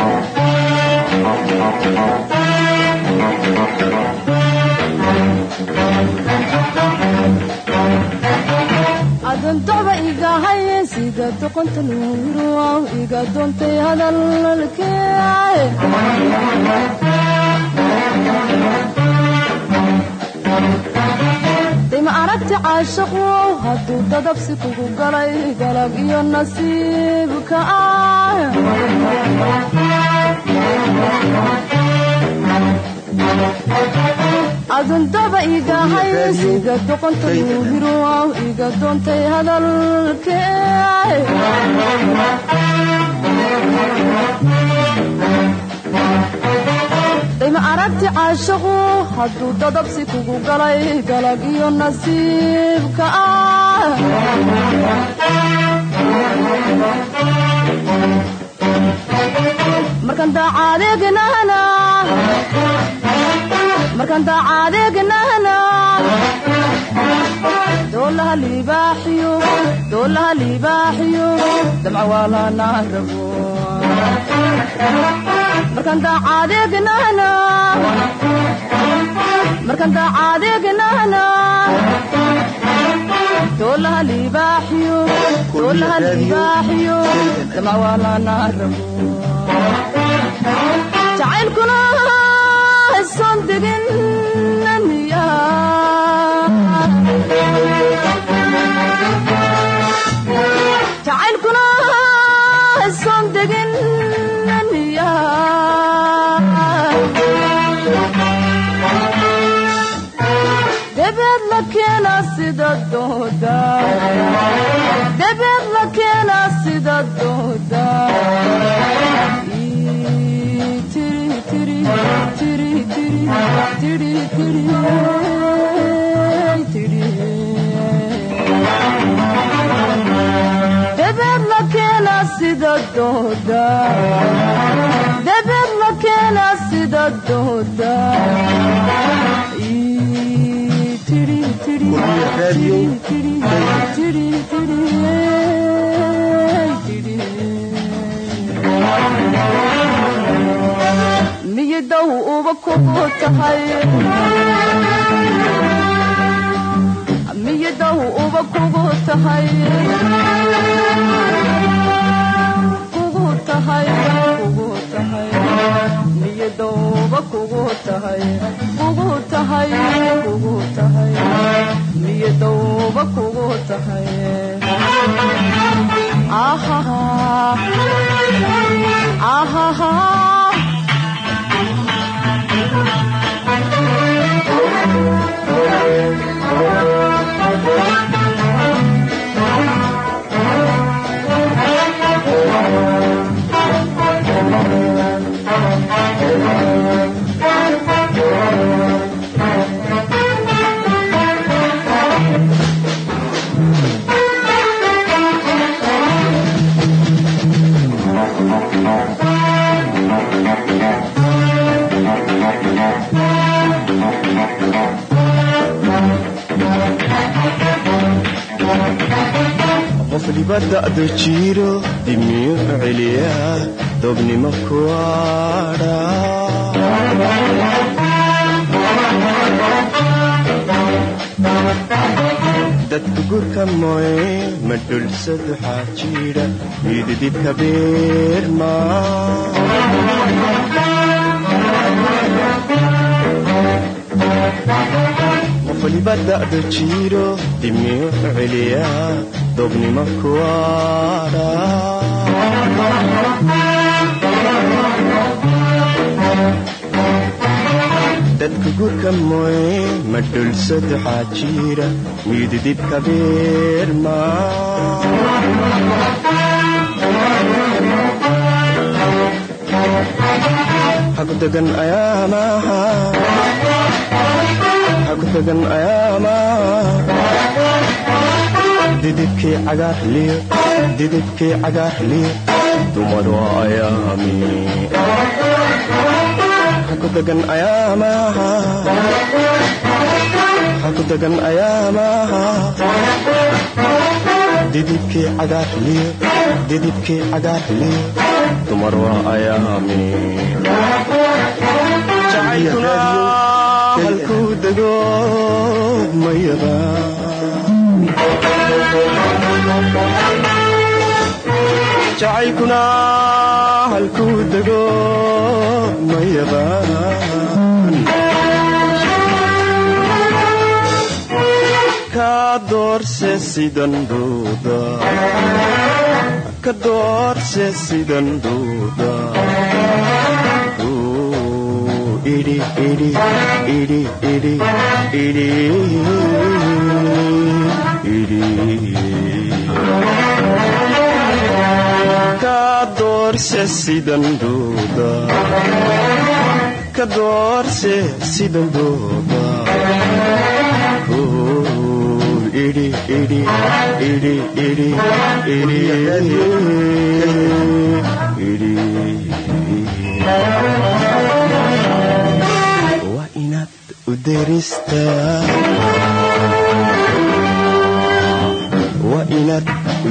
waa inaad u deristaa u deristaa deristaa waa inaad u deristaa u deristaa u deristaa kulmiya raadiyo u deristaa ahaha ahaha adantoba iga haye sida doqonta luuruwaw iga doontay hadalkee dima aragti caashaqu hadduu dadabsi kugu galay galag iyo nasiibka ah. Aduntaba iga haye sida doqonta luuhiruwaw iga doontay hadalkee dayma aragti caashaqu hadduu dadabsi kugu galay galag iyo nasiibka ah. Markan daacadeegnahna doolaha liibaaxiyo doolaha liibaaxiyo damca waa lanaa rabo markan daacadeegnahna liibaaxiyo damca waa lanaa rabo jacaylkuna son degin miya jacaylkuna son degin la keena sida dooda debeed la keena sida dooda tiri tiri Kulmiya raadiyo tiri tiri tiri tiri miyidow uba kugu tahay miyidow uba kugu tahay kugu tahay kugu tahay miyidowba kugu tahay kugu tahay kugu tahay miyidowba kugu tahay ahaha ahaha qof bada'du jiiro imiyu celiya doobnimo kuwaadha dadku gurka moye ma dhulsadu xaajiidha miididibka biirma qoflibada'du jiiro imiyu celiya doobnimo kuwaadha dadka gurka mooye ma dhulsadu xaajiira hakudagan ayaamaha hakudagan ayaamaha didibkii cagaarliyo didibkii cagaarliyo dumar waa ayaami hakudagan ayaamaha didibkii cagaarliyo didibkii cagaarliyo dumar waa ayaami jacaylkuna halkuu dego idhi idhi ka doorse waa inaad u deristaa inaad u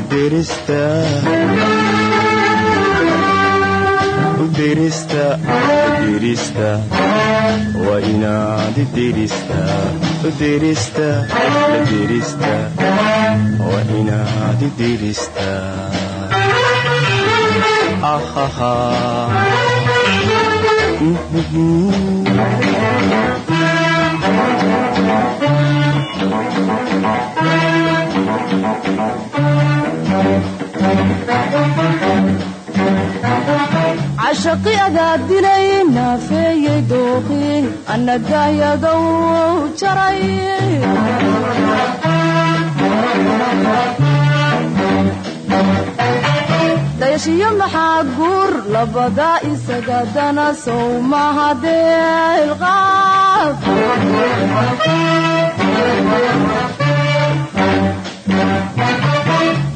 cashaqi adaad dilay naafeeyey dooqi annagaayadow jaray dayashiyo maxaa guur labadaa isaga dana sow mahadeelqaaf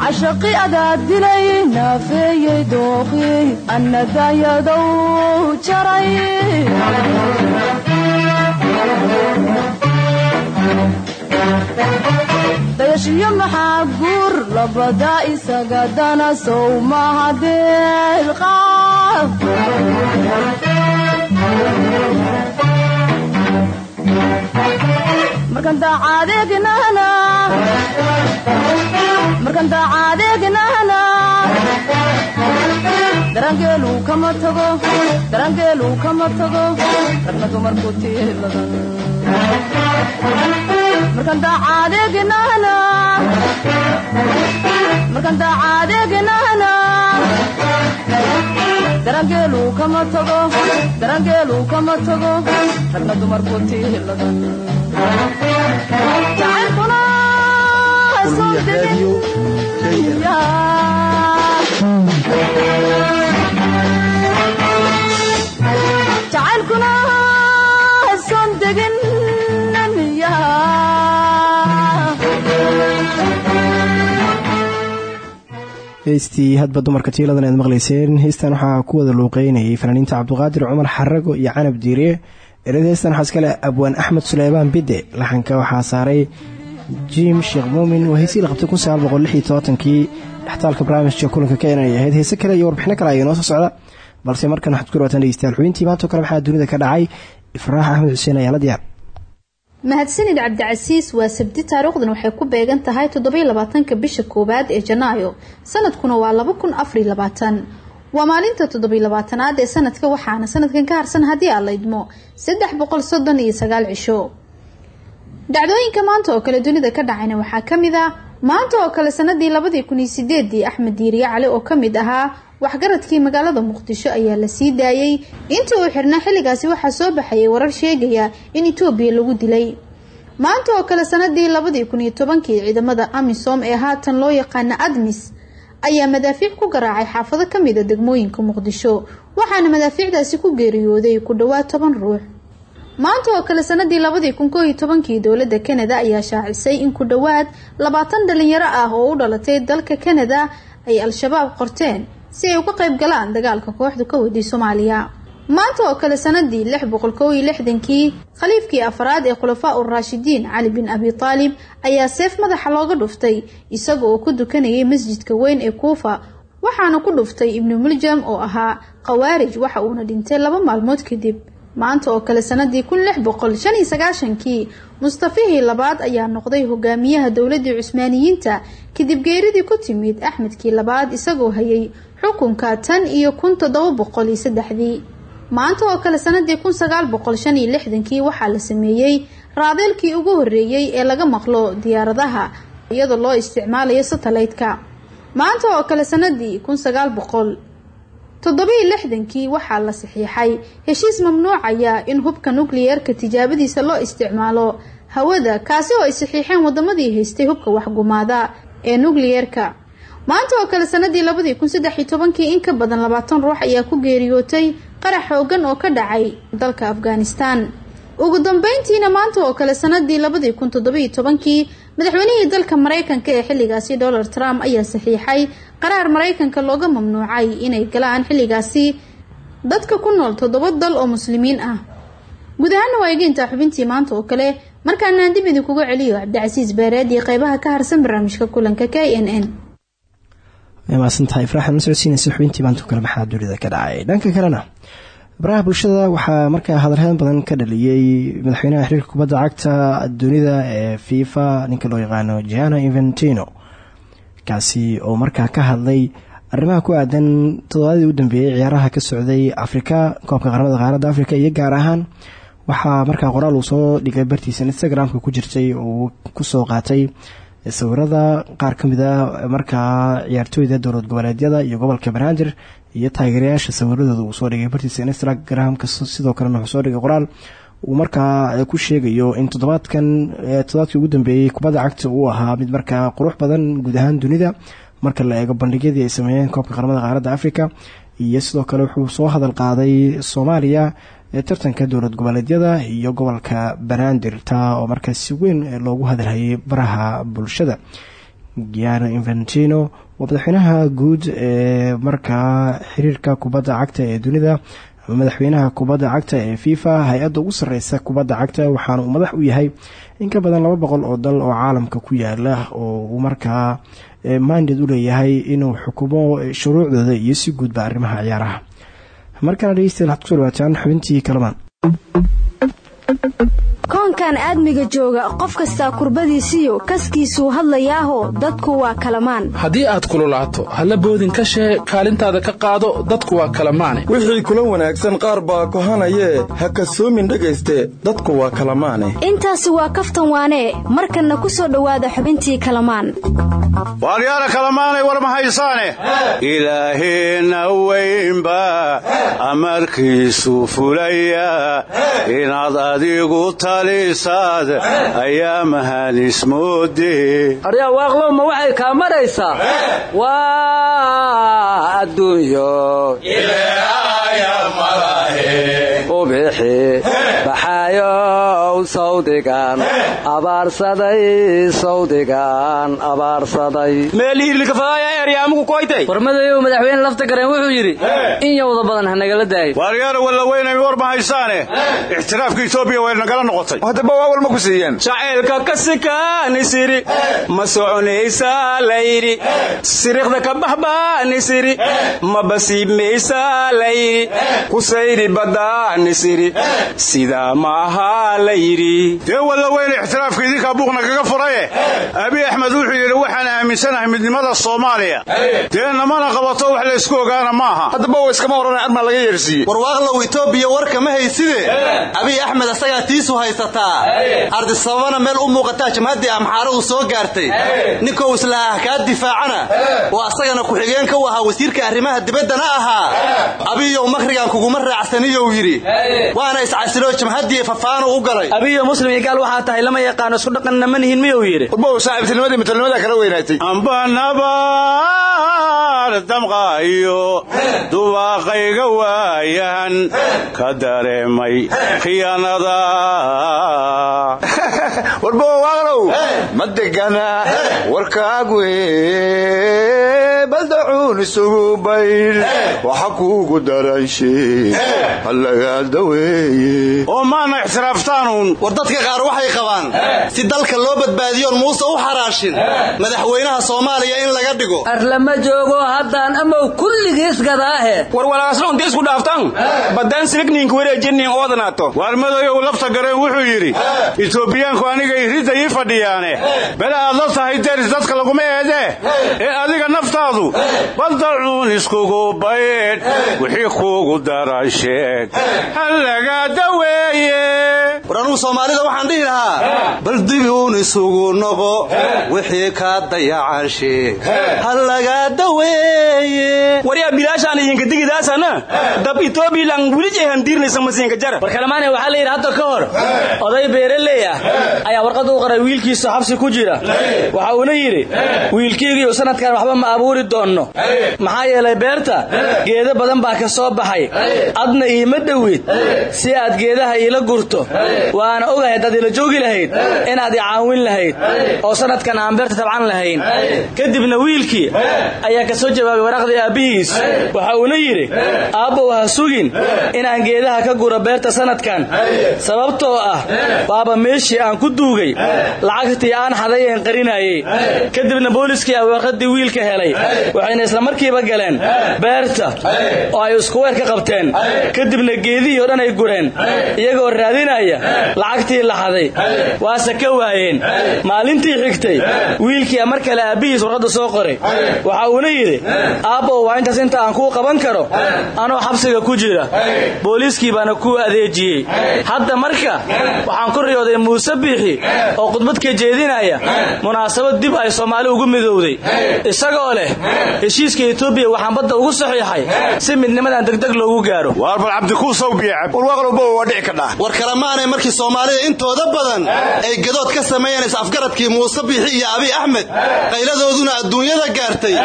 cashaqi adaad dilay naafeeyey dooqi annagaayadow jaray dayashiyo maxaa guur labadaa isaga dana sow mahadeelqaaf markan daacadeegnahna markan daacadeegnahna darangeelu kama tago. Darangeelu kama tago. Ragna dumarku tiiladan markan daacadeegnahna markan daacadeegnahna darangeelu kama tago. Darangeelu kama tago. Ragna dumarku tiiladan jacaylkuna heystii hadba dumarka tiiladan aad maqlayseen. Heystan waxaa ku wada luuqeynayay fanaaniinta cabduqaadir cumar xarago iyo canab diiriye erada heystan waxaa iskale abwaan axmed suleymaan bide laxanka waxaa saaray jim sheekh muumin waa heysii la qabtay kun sagaal boqol lix iyo tobaatankii dhextaalka barnaamijka kulanka ka inay ahayd. Heese kale iyo warbixino kale ayaa inoo soo socda balse markan waxaad ku dhawaataan dhegeystayaal xubintii maantao kale waxaa dunida ka dhacay ifraax axmed xuseen ayaa la diyaar. Mahadsanid cabdicasiis waa sabti taariikhdan waxay ku beegan tahay labaatanka bisha koowaad ee janaayo. Sanadkuna waa laba kun afariyo labaatan waa maalinta toddobiyo labaatanaad ee sanadka waxaana sanadkan ka harsan haddii aad laydmo saddex boqol soddon iyo sagaal cisho. Dhacdooyinka maanta oo kale dunida ka dhacayna waxaa ka mid ah maanta oo kale sanadii labadii kun iyo sideedii axmed diiriye cali oo ka mid ahaa waxgaradkii magaalada muqdisho ayaa la sii daayey intii uu xirnaa xilligaasi waxaa soo baxayay warar sheegaya in etoobiya lagu dilay. Maanta oo kale sanadii labadii kun iyo tobankii ciidamada amisom ee haatan loo yaqaana admis ayaa madaafiic ku garaacay xaafado ka mid a degmooyinka muqdisho waxaana madaafiicdaasi ku geeriyooday ku dhawaad toban ruux. Maanta oo kale sanadii labadii kun koo iyo tobankii dowladda kanada ayaa shaacisay in ku dhowaad labaatan dhalinyaro ah oo u dhalatay dalka kanada ay al-shabaab qorteen si ay uga qayb galaan dagaalka kooxdu ka waday soomaaliya maanta oo kale sanadii lix boqol kow iyo lixdankii khaliifkii afraad ee khulafaa ur raashidiin cali bin abi taalib ayaa seef madaxa looga dhuftay isaga oo ku dukanayay masjidka weyn ee kuufa. Waxaana ku dhuftay ibnu muljam oo ahaa khawaarij waxa uuna dhintay laba maalmood kadib. Maanta oo kale sanadii kun lix boqol shan sagaashankii mustafihii labaad ayaa noqday hogaamiyaha dowladii cusmaaniyiinta. Kadib geeridii ku timid axmedkii labaad isagoo hayay xukunka tan iyo kun toddoba boqol iyo saddexdii maanta oo kale sanadii kun sagaal boqol shan lixdankii waxaa la sameeyey raadeelkii ugu horeeyey ee laga maqlo diyaaradaha iyadoo loo isticmaalayo satellaytka maanta oo kale sanadii kun sagaal boqol toddobiiyo lixdankii waxaa la saxiixay heshiis mamnuucaya in hubka nukliyeerka tijaabadiisa loo isticmaalo. Hawada kaasi oo ay saxiixeen wadamadii haystay hubka waxgumaada ee nukliyeerka maanta oo kale sanadii labadii kun saddex tobankii in ka badan labaatan ruux ayaa ku geeriyootay qarax xoogan oo ka dhacay dalka afghanistan. Ugu dambeyntiina maanta oo kale sanadii labadii kun toddobiiyo tobankii madaxweynihii dalka mareykanka ee xilligaasi donald trump ayaa saxiixay qaraar mareykanka looga mamnuucay inay galaan xilligaasi. Dadka ku nool toddoba dal oo muslimiin ah. Guud ahaana waa egeyntaa xubintii maanta oo kale markaanaan dib idinkuga celiyo cabdicasiis iyo qeybaha ka harsan barnaamijka kulanka k n n maasantahay faraaxan masocodsiinaysa xubintii maanta kale maxaa dunida ka dhacay. Dhanka kalena baraha bulshada waxaa markaa hadalheyn badan ka dhaliyey madaxweynaha xiriirka kubadda cagta dunida ee fifa ninka loo yaqaano giana inventino kaasi oo markaa ka hadlay arrimaha ku aadan toddobaadii u dambeeyey ciyaaraha ka socday afrika koobka qaramada qaaradda afrika iyo gaar ahaan waxaa markaa qoraal uu soo dhigay bartiisa instagram-ka ku jirtay oo uu ku soo qaatay sawirada qaar ka mid a markaa ciyaartooyda dowlad goboleedyada iyo gobolka banaadir iyo taageerayaasha sawiradooda uu soo dhigay bartiisa instagram-ka sidoo kalena wuxuu soo dhigay qoraal. Uu markaa ku sheegayo in toddobaadkan toddobaadkii ugu dambeeyey kubadda cagta uu ahaa mid markaa qurux badan guud ahaan dunida marka la eego bandhigyadii ay sameeyeen koobka qaramada qaaradda africa iyo sidoo kale wuxuu soo hadal qaaday soomaaliya tartanka dowlad goboleedyada iyo gobolka banaadir taa oo markaa si weyn loogu hadalhayay baraha bulshada. Giano inventino waa madaxweynaha guud ee markaa xiriirka kubadda cagta ee dunida ama madaxweynaha kubadda cagta ee fifa hay'adda ugu sareysa kubadda cagta waxaana uu madax u yahay in ka badan laba boqol oo dal oo caalamka ku yaalla oo uu markaa minded u leeyahay inuu xukumo shuruucdooda iyo si guudba arrimaha ciyaaraha markaana dhegeystayaal waxaad ku soo dhawaataan xubintii kalamaan koonkan aadmiga jooga qof kastaa kurbadiisiyo kaskiisuu hadlayaaho dadku waa kalamaan. Haddii aad kululaato halla boodin ka shee kaalintaada ka qaado dadku waa kalamaane. Wixii kula wanaagsan qaar baa kohanayee ha kasoomin dhegayste dadku waa kalamaane. Intaasi waa kaftan waanee markanna ku soo dhowaada xubintii kalamaan. Waaryaala kalamaanay war mahaysaane ilaaheenna weynba amarkiisu fulaya inaad adigu talisaad ayaa mahanismoode aryaa waaqlow ma waxay kaa maraysaa? Waa adduunyo. Ubixi baxaayow sawdigan abaarsaday sawdigan abaarsaday warmadayow madaxweyne lafta gareen wuxuu yidhi in yowda badan ha nagala daayo. Waaryaana walla weynay war mahaysaane ixtiraafka etoobiya way nagala noqotay. Haddaba waa walma ku siiyeen. Jacaylka ka sikaanisiri ma soconaysaa layidhi siriqda ka baxbaanisiri ma basiibmaysaa layidhi kusayri badaanisiri sidaa ma ahaa yidhi dee walla weyne ixtiraafka idinkaa buuqna kaga furaye. Abiy axmed wuxuu yidhi waxaan aaminsanahay midnimada soomaaliya. Dee namana qabato wax la ysku ogaana maaha. Haddaba wa iskama odhana admaa laga yeersiiye warwaaqlow itoobiya warka ma hayside? Abiy axmed asagaa tiisu haysataa ardisababana meel u muuqataa jamhaddii amxaaradu soo gaartay. Ninkou islaah kaa difaacana. Oo asagana ku-xigeenka u ahaa wasiirka arrimaha dibaddana ahaa. Abiyow makrigan kuguma raacsaniyow yidhi. Waana iscasiloo jamhaddii fafaanu u galay abiyo muslim iyo gaal waxaa tahay lama yaqaano isku dhaqanna ma nihin miyuu yidhi. Warbow saaxiibtinimadii mitolnimada kala weynaatay. Amba nabaar damqaayo dubaaqayga waayan ka dareemay khiyaanada. Warbow waaqlow ma degana warkaagu baldacuun isugu bayr waxa kuugu daranshe halagaa daweeye. Oo maana ixtiraaftaanuun war dadka qaar waxay qabaan si dalka loo badbaadiyoon muuse u xaraashin madaxweynaha soomaaliya in laga dhigo. Arlama joogo haddaan amow kulligiis gadaahe. War walaasna unta isku dhaaftan baddaan sibigniinka wareejinin oodanaato waar madayow lafta gareen wuxuu yidhi itoobiyaanku aniga iridda ii fadhiyaane. Bele aad la tahay deris dadka laguma eedee ee adiga naftaadu baldacuun iskugu baydh wixii kuugu daran sheeg. Halaga daweeye war anugu soomaalida waxaan dhihi lahaa bal dibiuun isugu noqo wixii kaa dayacan sheeg ha lagaa daweeye. Waryaa bilaashaan idinka digidaasana? Dab itoobiyalan wilijehan diirnaysa masiinka jara. War kalamaane waxaa la yidhi hadda ka hor oday beeraley ah ayaa warqad u qoray wiilkiisa xabsi ku jira. Waxa uuna yidhi wiilkeygiiu sanadkan waxba ma abuuri doonno. Maxaa yeelay beerta geedo badan baa ka soo baxay. Adna iima dhowid si aad geedaha iila gurto waana ogahay haddaad ila joogi lahayd inaad i caawin lahayd oo sanadkan aan beerta tabcan lahayn. Kadibna wiilkii ayaa ka soo jawaabay waraqdii aabbihiis waxa uuna yidhi aabbow ha sugin inaan geedaha ka guro beerta sanadkan. Sababtoo ah waaba meeshii aan ku duugay lacagtii aan xaday een qarinayey kadibna booliskii a warqadii wiilka helay waxayna isla markiiba galeen beerta oo ay isku weer ka qabteen kadibna geedihii o dhan ay gureen iyagoo raadinaya lacagtii la xaday waase ka waayeen. Maalintii xigtay. Wiilkii mar kale aabbihiis warqadda soo qoray. Waxa uuna yidhi aabbow waa intaas inta aan kuu qaban karo. Anoo xabsiga ku jira. Booliiskii baana kuu adeejiyey. Hadda marka waxaan ku riyooday muuse biixi oo khudbad ka jeedinaya munaasabad dib ay soomaali ugu midowday. Isagoo leh heshiiska etoobiya waxaan badda ugu saxiixay si midnimadan degdeg loogu gaaro. Waar bal cabdikuusow biyacab warwaaqlowba waa dhici ka dhah war kalemaanay markii soomaalida intooda badan ay gadood ka sameeyeen is-afgaradkii muuse biixi iyo abiy axmed. Qayladooduna adduunyada gaartay.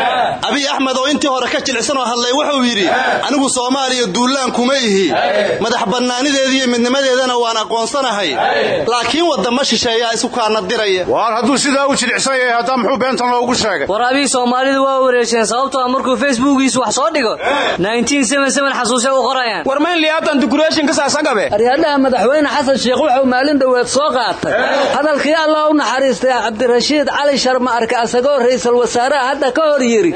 Abiy axmed oo intii hore ka jilicsanoo hadlay wuxuu yidhi anigu soomaaliya duullaan kuma ihi. Madax bannaanideeda iyo midnimadeedana waan aqoonsanahay. Laakiin waddama shisheeyaa isu kaana diraya. Waar hadduu sidaa u jilicsan yahay haddaa muxuu beentan loogu sheegay? War soomaalidu waa wareesheen sababtoo ah markuu facebookiisu wax soo dhigo xasuusay u qorayaan. War mayn liyaabtan dukureeshin ka saasagabe aryadhaha madaxweyne xasan sheekh wuxuu maalin dhoweed soo qaatay. Hadalkii allah u naxariistay cabdirashiid cali sharma arka asagoo ra'iisul wasaaraha hadda ka hor yidhi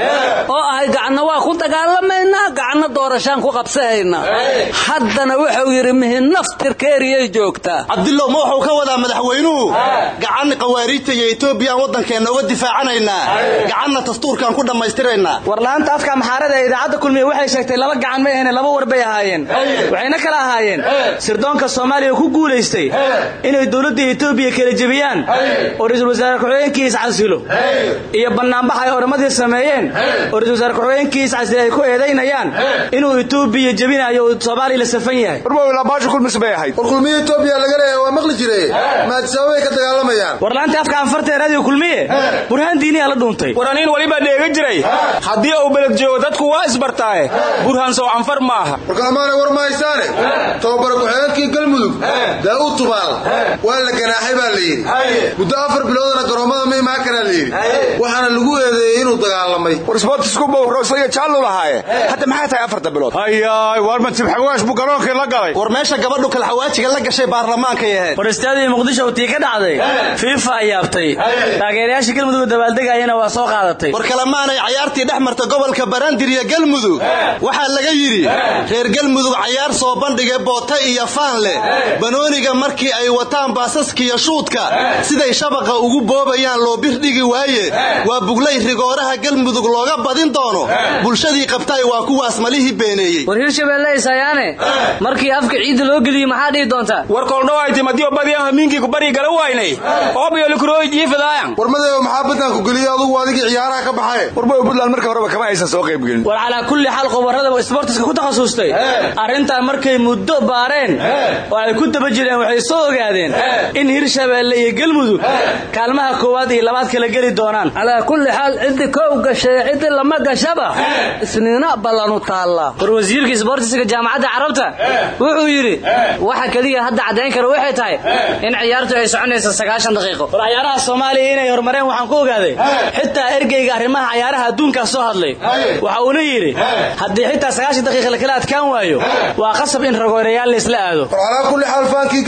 oo ahay gacanna waa ku dagaalamaynaa gacanna doorashaan ku qabsahaynaa haddana wuxuu yidhi mihinaf tirkeeriyay joogtaa. Cabdillow ma wuxuu ka wadaa madaxweynuhu? Gacan qawaariijta iyo etoobiyaan waddankeenna uga difaacanaynaa. Gacanna dastuurkaan ku dhammaystiraynaa. War la'aanta afka maxaarada ee idaacadda kulmiya waxay sheegtay laba gacan may ahayne laba war bay ahaayeen. Waxayna kala ahaayeen. Sirdoonka soomaaliya ku guulaystay inay dowladda etoobiya kala jebiyaan. Oo ra'iisul wasaare ku-xigeenkii iscasilo iyo bannaanbax ay oramadii sameeyeen. Oo ra'isul wasaare ku-xigeenkii iscasilo ay ku eedaynayaan. Inuu etoobiya jebinayo uu soomaaliya la safan yahay. Warbawilabaashu kulmis bay ahayd. War kulmiya etoobiya laga leeya waa maqli jire. Maadisababay ka dagaalamayaan war laanta afka anfarta raadiyo kulmiye. Burhaan diiniyaa la dhuuntay. War aniin walibaa dheega jiray. Haddii uu beled joogo dadku waa isbartaaye. Burhaan sow anfar maaha. War kalamaanay war mahaysaane tababara ku-xigeenkii galmudug daa'uud tubaal. Waa la ganaaxay baa la yidhi. Muddo afar biloodana garoommada ma imaan karaa la yidhi. Waxaana lagu eedeeyey inuu dagaalamay. War isboortisku bowroosa iyo jaallu lahaaye. Hadda maxay tahay afarta bilood? Hayaay war matib xawaash buu garoonkii la galay. War meesha gabadhu kalxawaajiga la gashay baarlamaankay ahayd. War istaadii muqdisho tii ka dhacday fiifa ay yaabtay. Taageerayaashii galmudug dabaaldegayana waa soo qaadatay. War kalemaanay cayaartii dhex marta gobolka barandir iyo galmudug. Waxaa laga yidhi reer galmudug cayaar soo bandhigay boota iyo faan leh banooniga markii ay wataan baasaskiiyo shuudka siday shabaqa ugu boobayaan loo birdhigi waaye. Waa buglay rigooraha galmudug looga badin doono. Bulshadii qabtay waa kuwaas malihii beeneeyey. War hirshabeelle isayaane markii afka ciidda loo geliyey maxaa dhihi doontaa war koldhoaytimadiyo badiyan hamiinkii ku bari gala waynay. Obyolikurooy jiifadaayan war madeeyo maxaa baddan ku geliyey adugu adigii ciyaaraha ka baxaye warboy puntland marka horeba kama aysan soo qayb gelin. War calaa kulli xaal qobarrada isboortiska ku takhasustay arrintan markay muddo baareen oo ay ku daba jireen waxay soo ogaadeen in hirshabeelle iyo galmudug kaalmaha koowaad iyo labaad kala geli doonaan. Calaa kulli xaal ciddi kow gashay ciddi lama gashaba. Isniina ballanu taallaa. War wasiirka isboortiska jaamacadda carabta wuxuu yidhi waxa keliya hadda caddayn kara waxay tahay in ciyaartu ay soconayso sagaashan daqiiqo. War cayaaraha soomaaliya inay horumareen waxaan ku ogaaday xitaa ergeyga arrimaha cayaaraha adduunkaas soo hadlay. Waxa uuna yidhi haddii xitaa sagaashan daqiiqa lakala adkaan waayo waa qasab in ragoorayaal la isla aado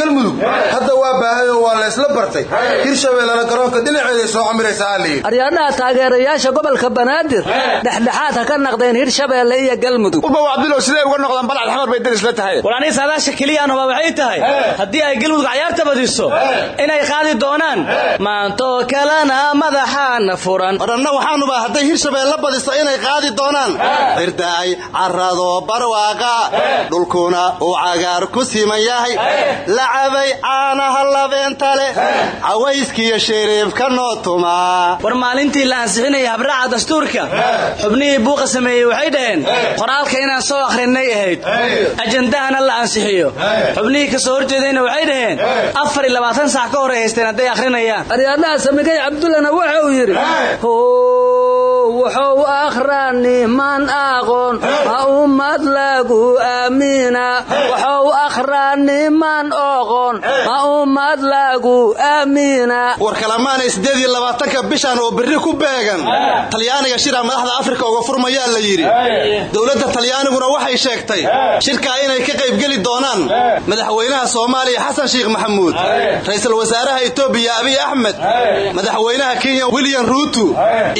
galmudug. Hadda waa baahay oo waa la isla bartay hirshabeellena garoonka dhinaceeday soo camiraysaa layidhi aryaadhaha taageerayaasha gobolka banaadir dhexdhexaad ha ka naqdeen hirshabeelle iyo galmudug. Ubaw cabdilow siday uga noqdaan? Balcad xamar bay dar isla tahay. War aniga saadaasha keliyaan huba waxay tahay. Haddii ay galmudug cayaarta badiso inay qaadi doonaan maantoo kalena madaxaana furan. Odhanna waxaanuba hadday hirshabeelle badiso inay qaadi doonaan. Cirdaay carrado barwaaqa dhulkuna uu cagaar ku siman yahay lacabay caanaha labeenta leh cawayskiyo shiriibka noo tumaa war maalintii la ansixinaya habraaca dastuurka. Xubnihii buuqa sameeyey waxay dhaheen qoraalka inaan soo akhrinay ahayd. Ajandahana la ansixiyo. Xubnihii ka soo horjeedayna waxay dhaheen afar iyo labaatan sac ka hor ay haysteen hadday akhrinayaan. Aryaadhaha samigay cabdullana waxa uu yidhi wuxuu akhrani man aqoon ma ummad lagu aamina. Wuxuu akhrani man oqon ma ummad lagu aamina war kalamaanay siddeed iyo labaatanka bishan oo berri ku beegan talyaaniga shira madaxda afrika uga furmayaa la yidhi. Dowladda talyaaniguna waxay sheegtay shirkaa inay ka qaybgeli doonaan madaxweynaha soomaaliya xasan sheekh maxamuud ra'iisul wasaaraha etoobiya abiy axmed madaxweynaha kenya william ruutu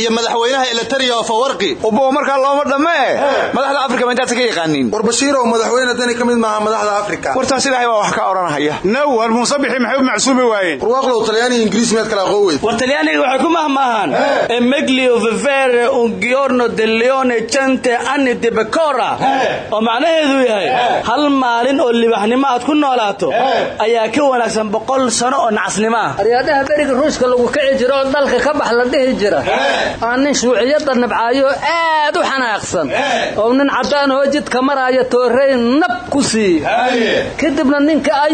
iyo madaxweynaha elitaria fawarqi ubo markaa looma dhammee madaxda afrika ma intaasa ka yaqaaniin? War bashiirow madaxweyne dani ka mid maaha madaxda afrika. Wartaas ilaahay baa wax ka odhanahaya now war muusabixi maxay u macsuumi waayeen? Warwaaqlow talyaaniga ingiriis meed kala aqoon weyd war talyaaniga waxay ku mahmaahaan emeglio vivere un giorno del leone cente anni de becora. Oo macnaheedu yahay hal maalin oo libaxnimo aad ku noolaato ayaa ka wanaagsan boqol sano oo nacasnimo. Ah aryaadaha beriga ruushka lagu kici jiro oo dalka ka bax la dhihi jira. Aa nin shuuciyadda nabcaayo aad u xanaaqsan. Oo nin caddaanahoo jidka maraayo toorey nab ku siiye kadibna ninka boobay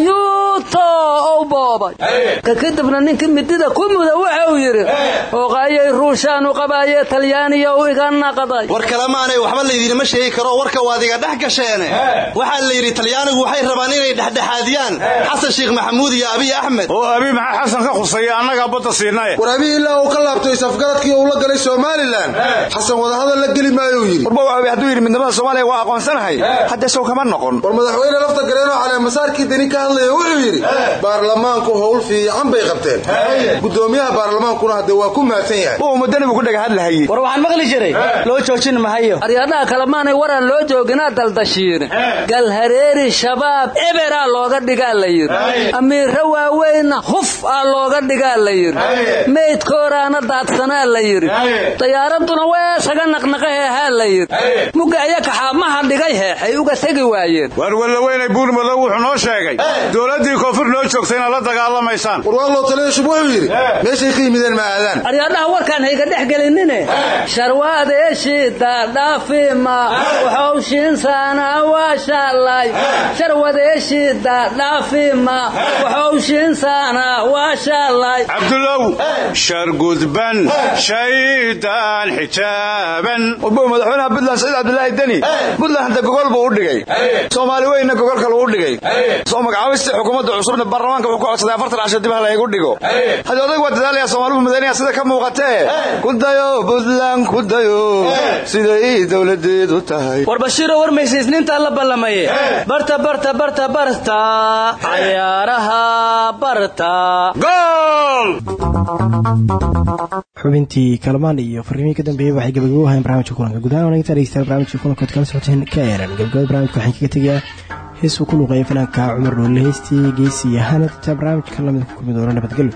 ka kadibna ninka midida ku muda waxa uu yidhi hooqaayay ruushaanu qabaaye talyaaniyow iga naqday war kalemaanay waxba laydinima sheegi karo warka waad iga dhex gasheene. Waxaa la yidhi talyaanigu waxay rabaan inay dhexdhexaadiyaan. Xasan sheekh maxamuud iyo abiy axmed. Oo abi maxaa xasan ka khusaya annagaa badda siinay war ilaa uu ka laabtay safgaradkii uu la galay somalilan xasan wadahadal la geli maayuu yidhi warbow abi hadduu yidhi midnimada soomaaliya waa aqoonsanahay. Hadda sow kama noqon. War madaxweyne lafta gareenoo caleemasaarkii dani ka hadlaya wuxuu yidhi baarlamaanku howl fiican bay qabteen. Gudoomiyaha baarlamaankuna hadde waa ku mahadsan yahay. Uu mudanibu ku dhaga hadlahayey war waxaan maqli jiray loo joojin mahayo aryaadhaha kalemaanay waraan loo jooginaa daldashiine galhareeri shabaab eberaa looga dhigaa la yidhi. Amiirra waaweynna huf aa looga dhigaa la yidhi. Meydkooraana daadsanaa la yidhi. Dayaaraduna weesaga naqnaqaheehaa la yidhi. Mugga aya kaxaamaha dhigay heexay uga tegi waayeen dowladdii koonfur noo joogtay inaad la dagaalamaysaan. Warwaaqlow taliyashub wuxuu yidhi. Meeshay ka yimideen ma aadaan. Aryaadhaha warkaan hayga dhex gelinine. Sharwadeeshida dhaafima. Waxowshiinsaana waa shaalay. Sharwadeeshida dhaafima. Waxowshiinsaana waa shaalay. Cabdulow shargudban shaydaan xijaaban. Ubow madaxweynaha puntland saciid cabdilaahi deni. Puntland hadda gogol buu u dhigay. Soomaali weynna gogol kale u dhigay. Soo magacaabistii xukuumadda xukuumadda cusubna baarlamaanka wuxuu ku codsaday afartan casho dib ha laygu dhigo. Haddii odag waa dadaalaya soomaalidu madaynaya sida ka muuqatee ku dayo buntland ku dayo. Siday dowladeedu tahay. War bashiiro war maysiisniintaa la ballamaye. Barta barta barta barta. Cayaaraha barta. Xubintii kalamaan iyo fariimihii ka dambeeyey waxay gabagabo ahayn barnaamijka kulanka gudahaan wanaagta dhegeystayaal barnaamijka kulankood kala socoteen ka eeran gabagabada barnaamijka waxaan kaga tegayaa hees uu ku luuqeeyay fanaanka cumar dhoole heystii geesi iyo hanad intaa barnaamijka la mid ku kulmi doona nabadgelyo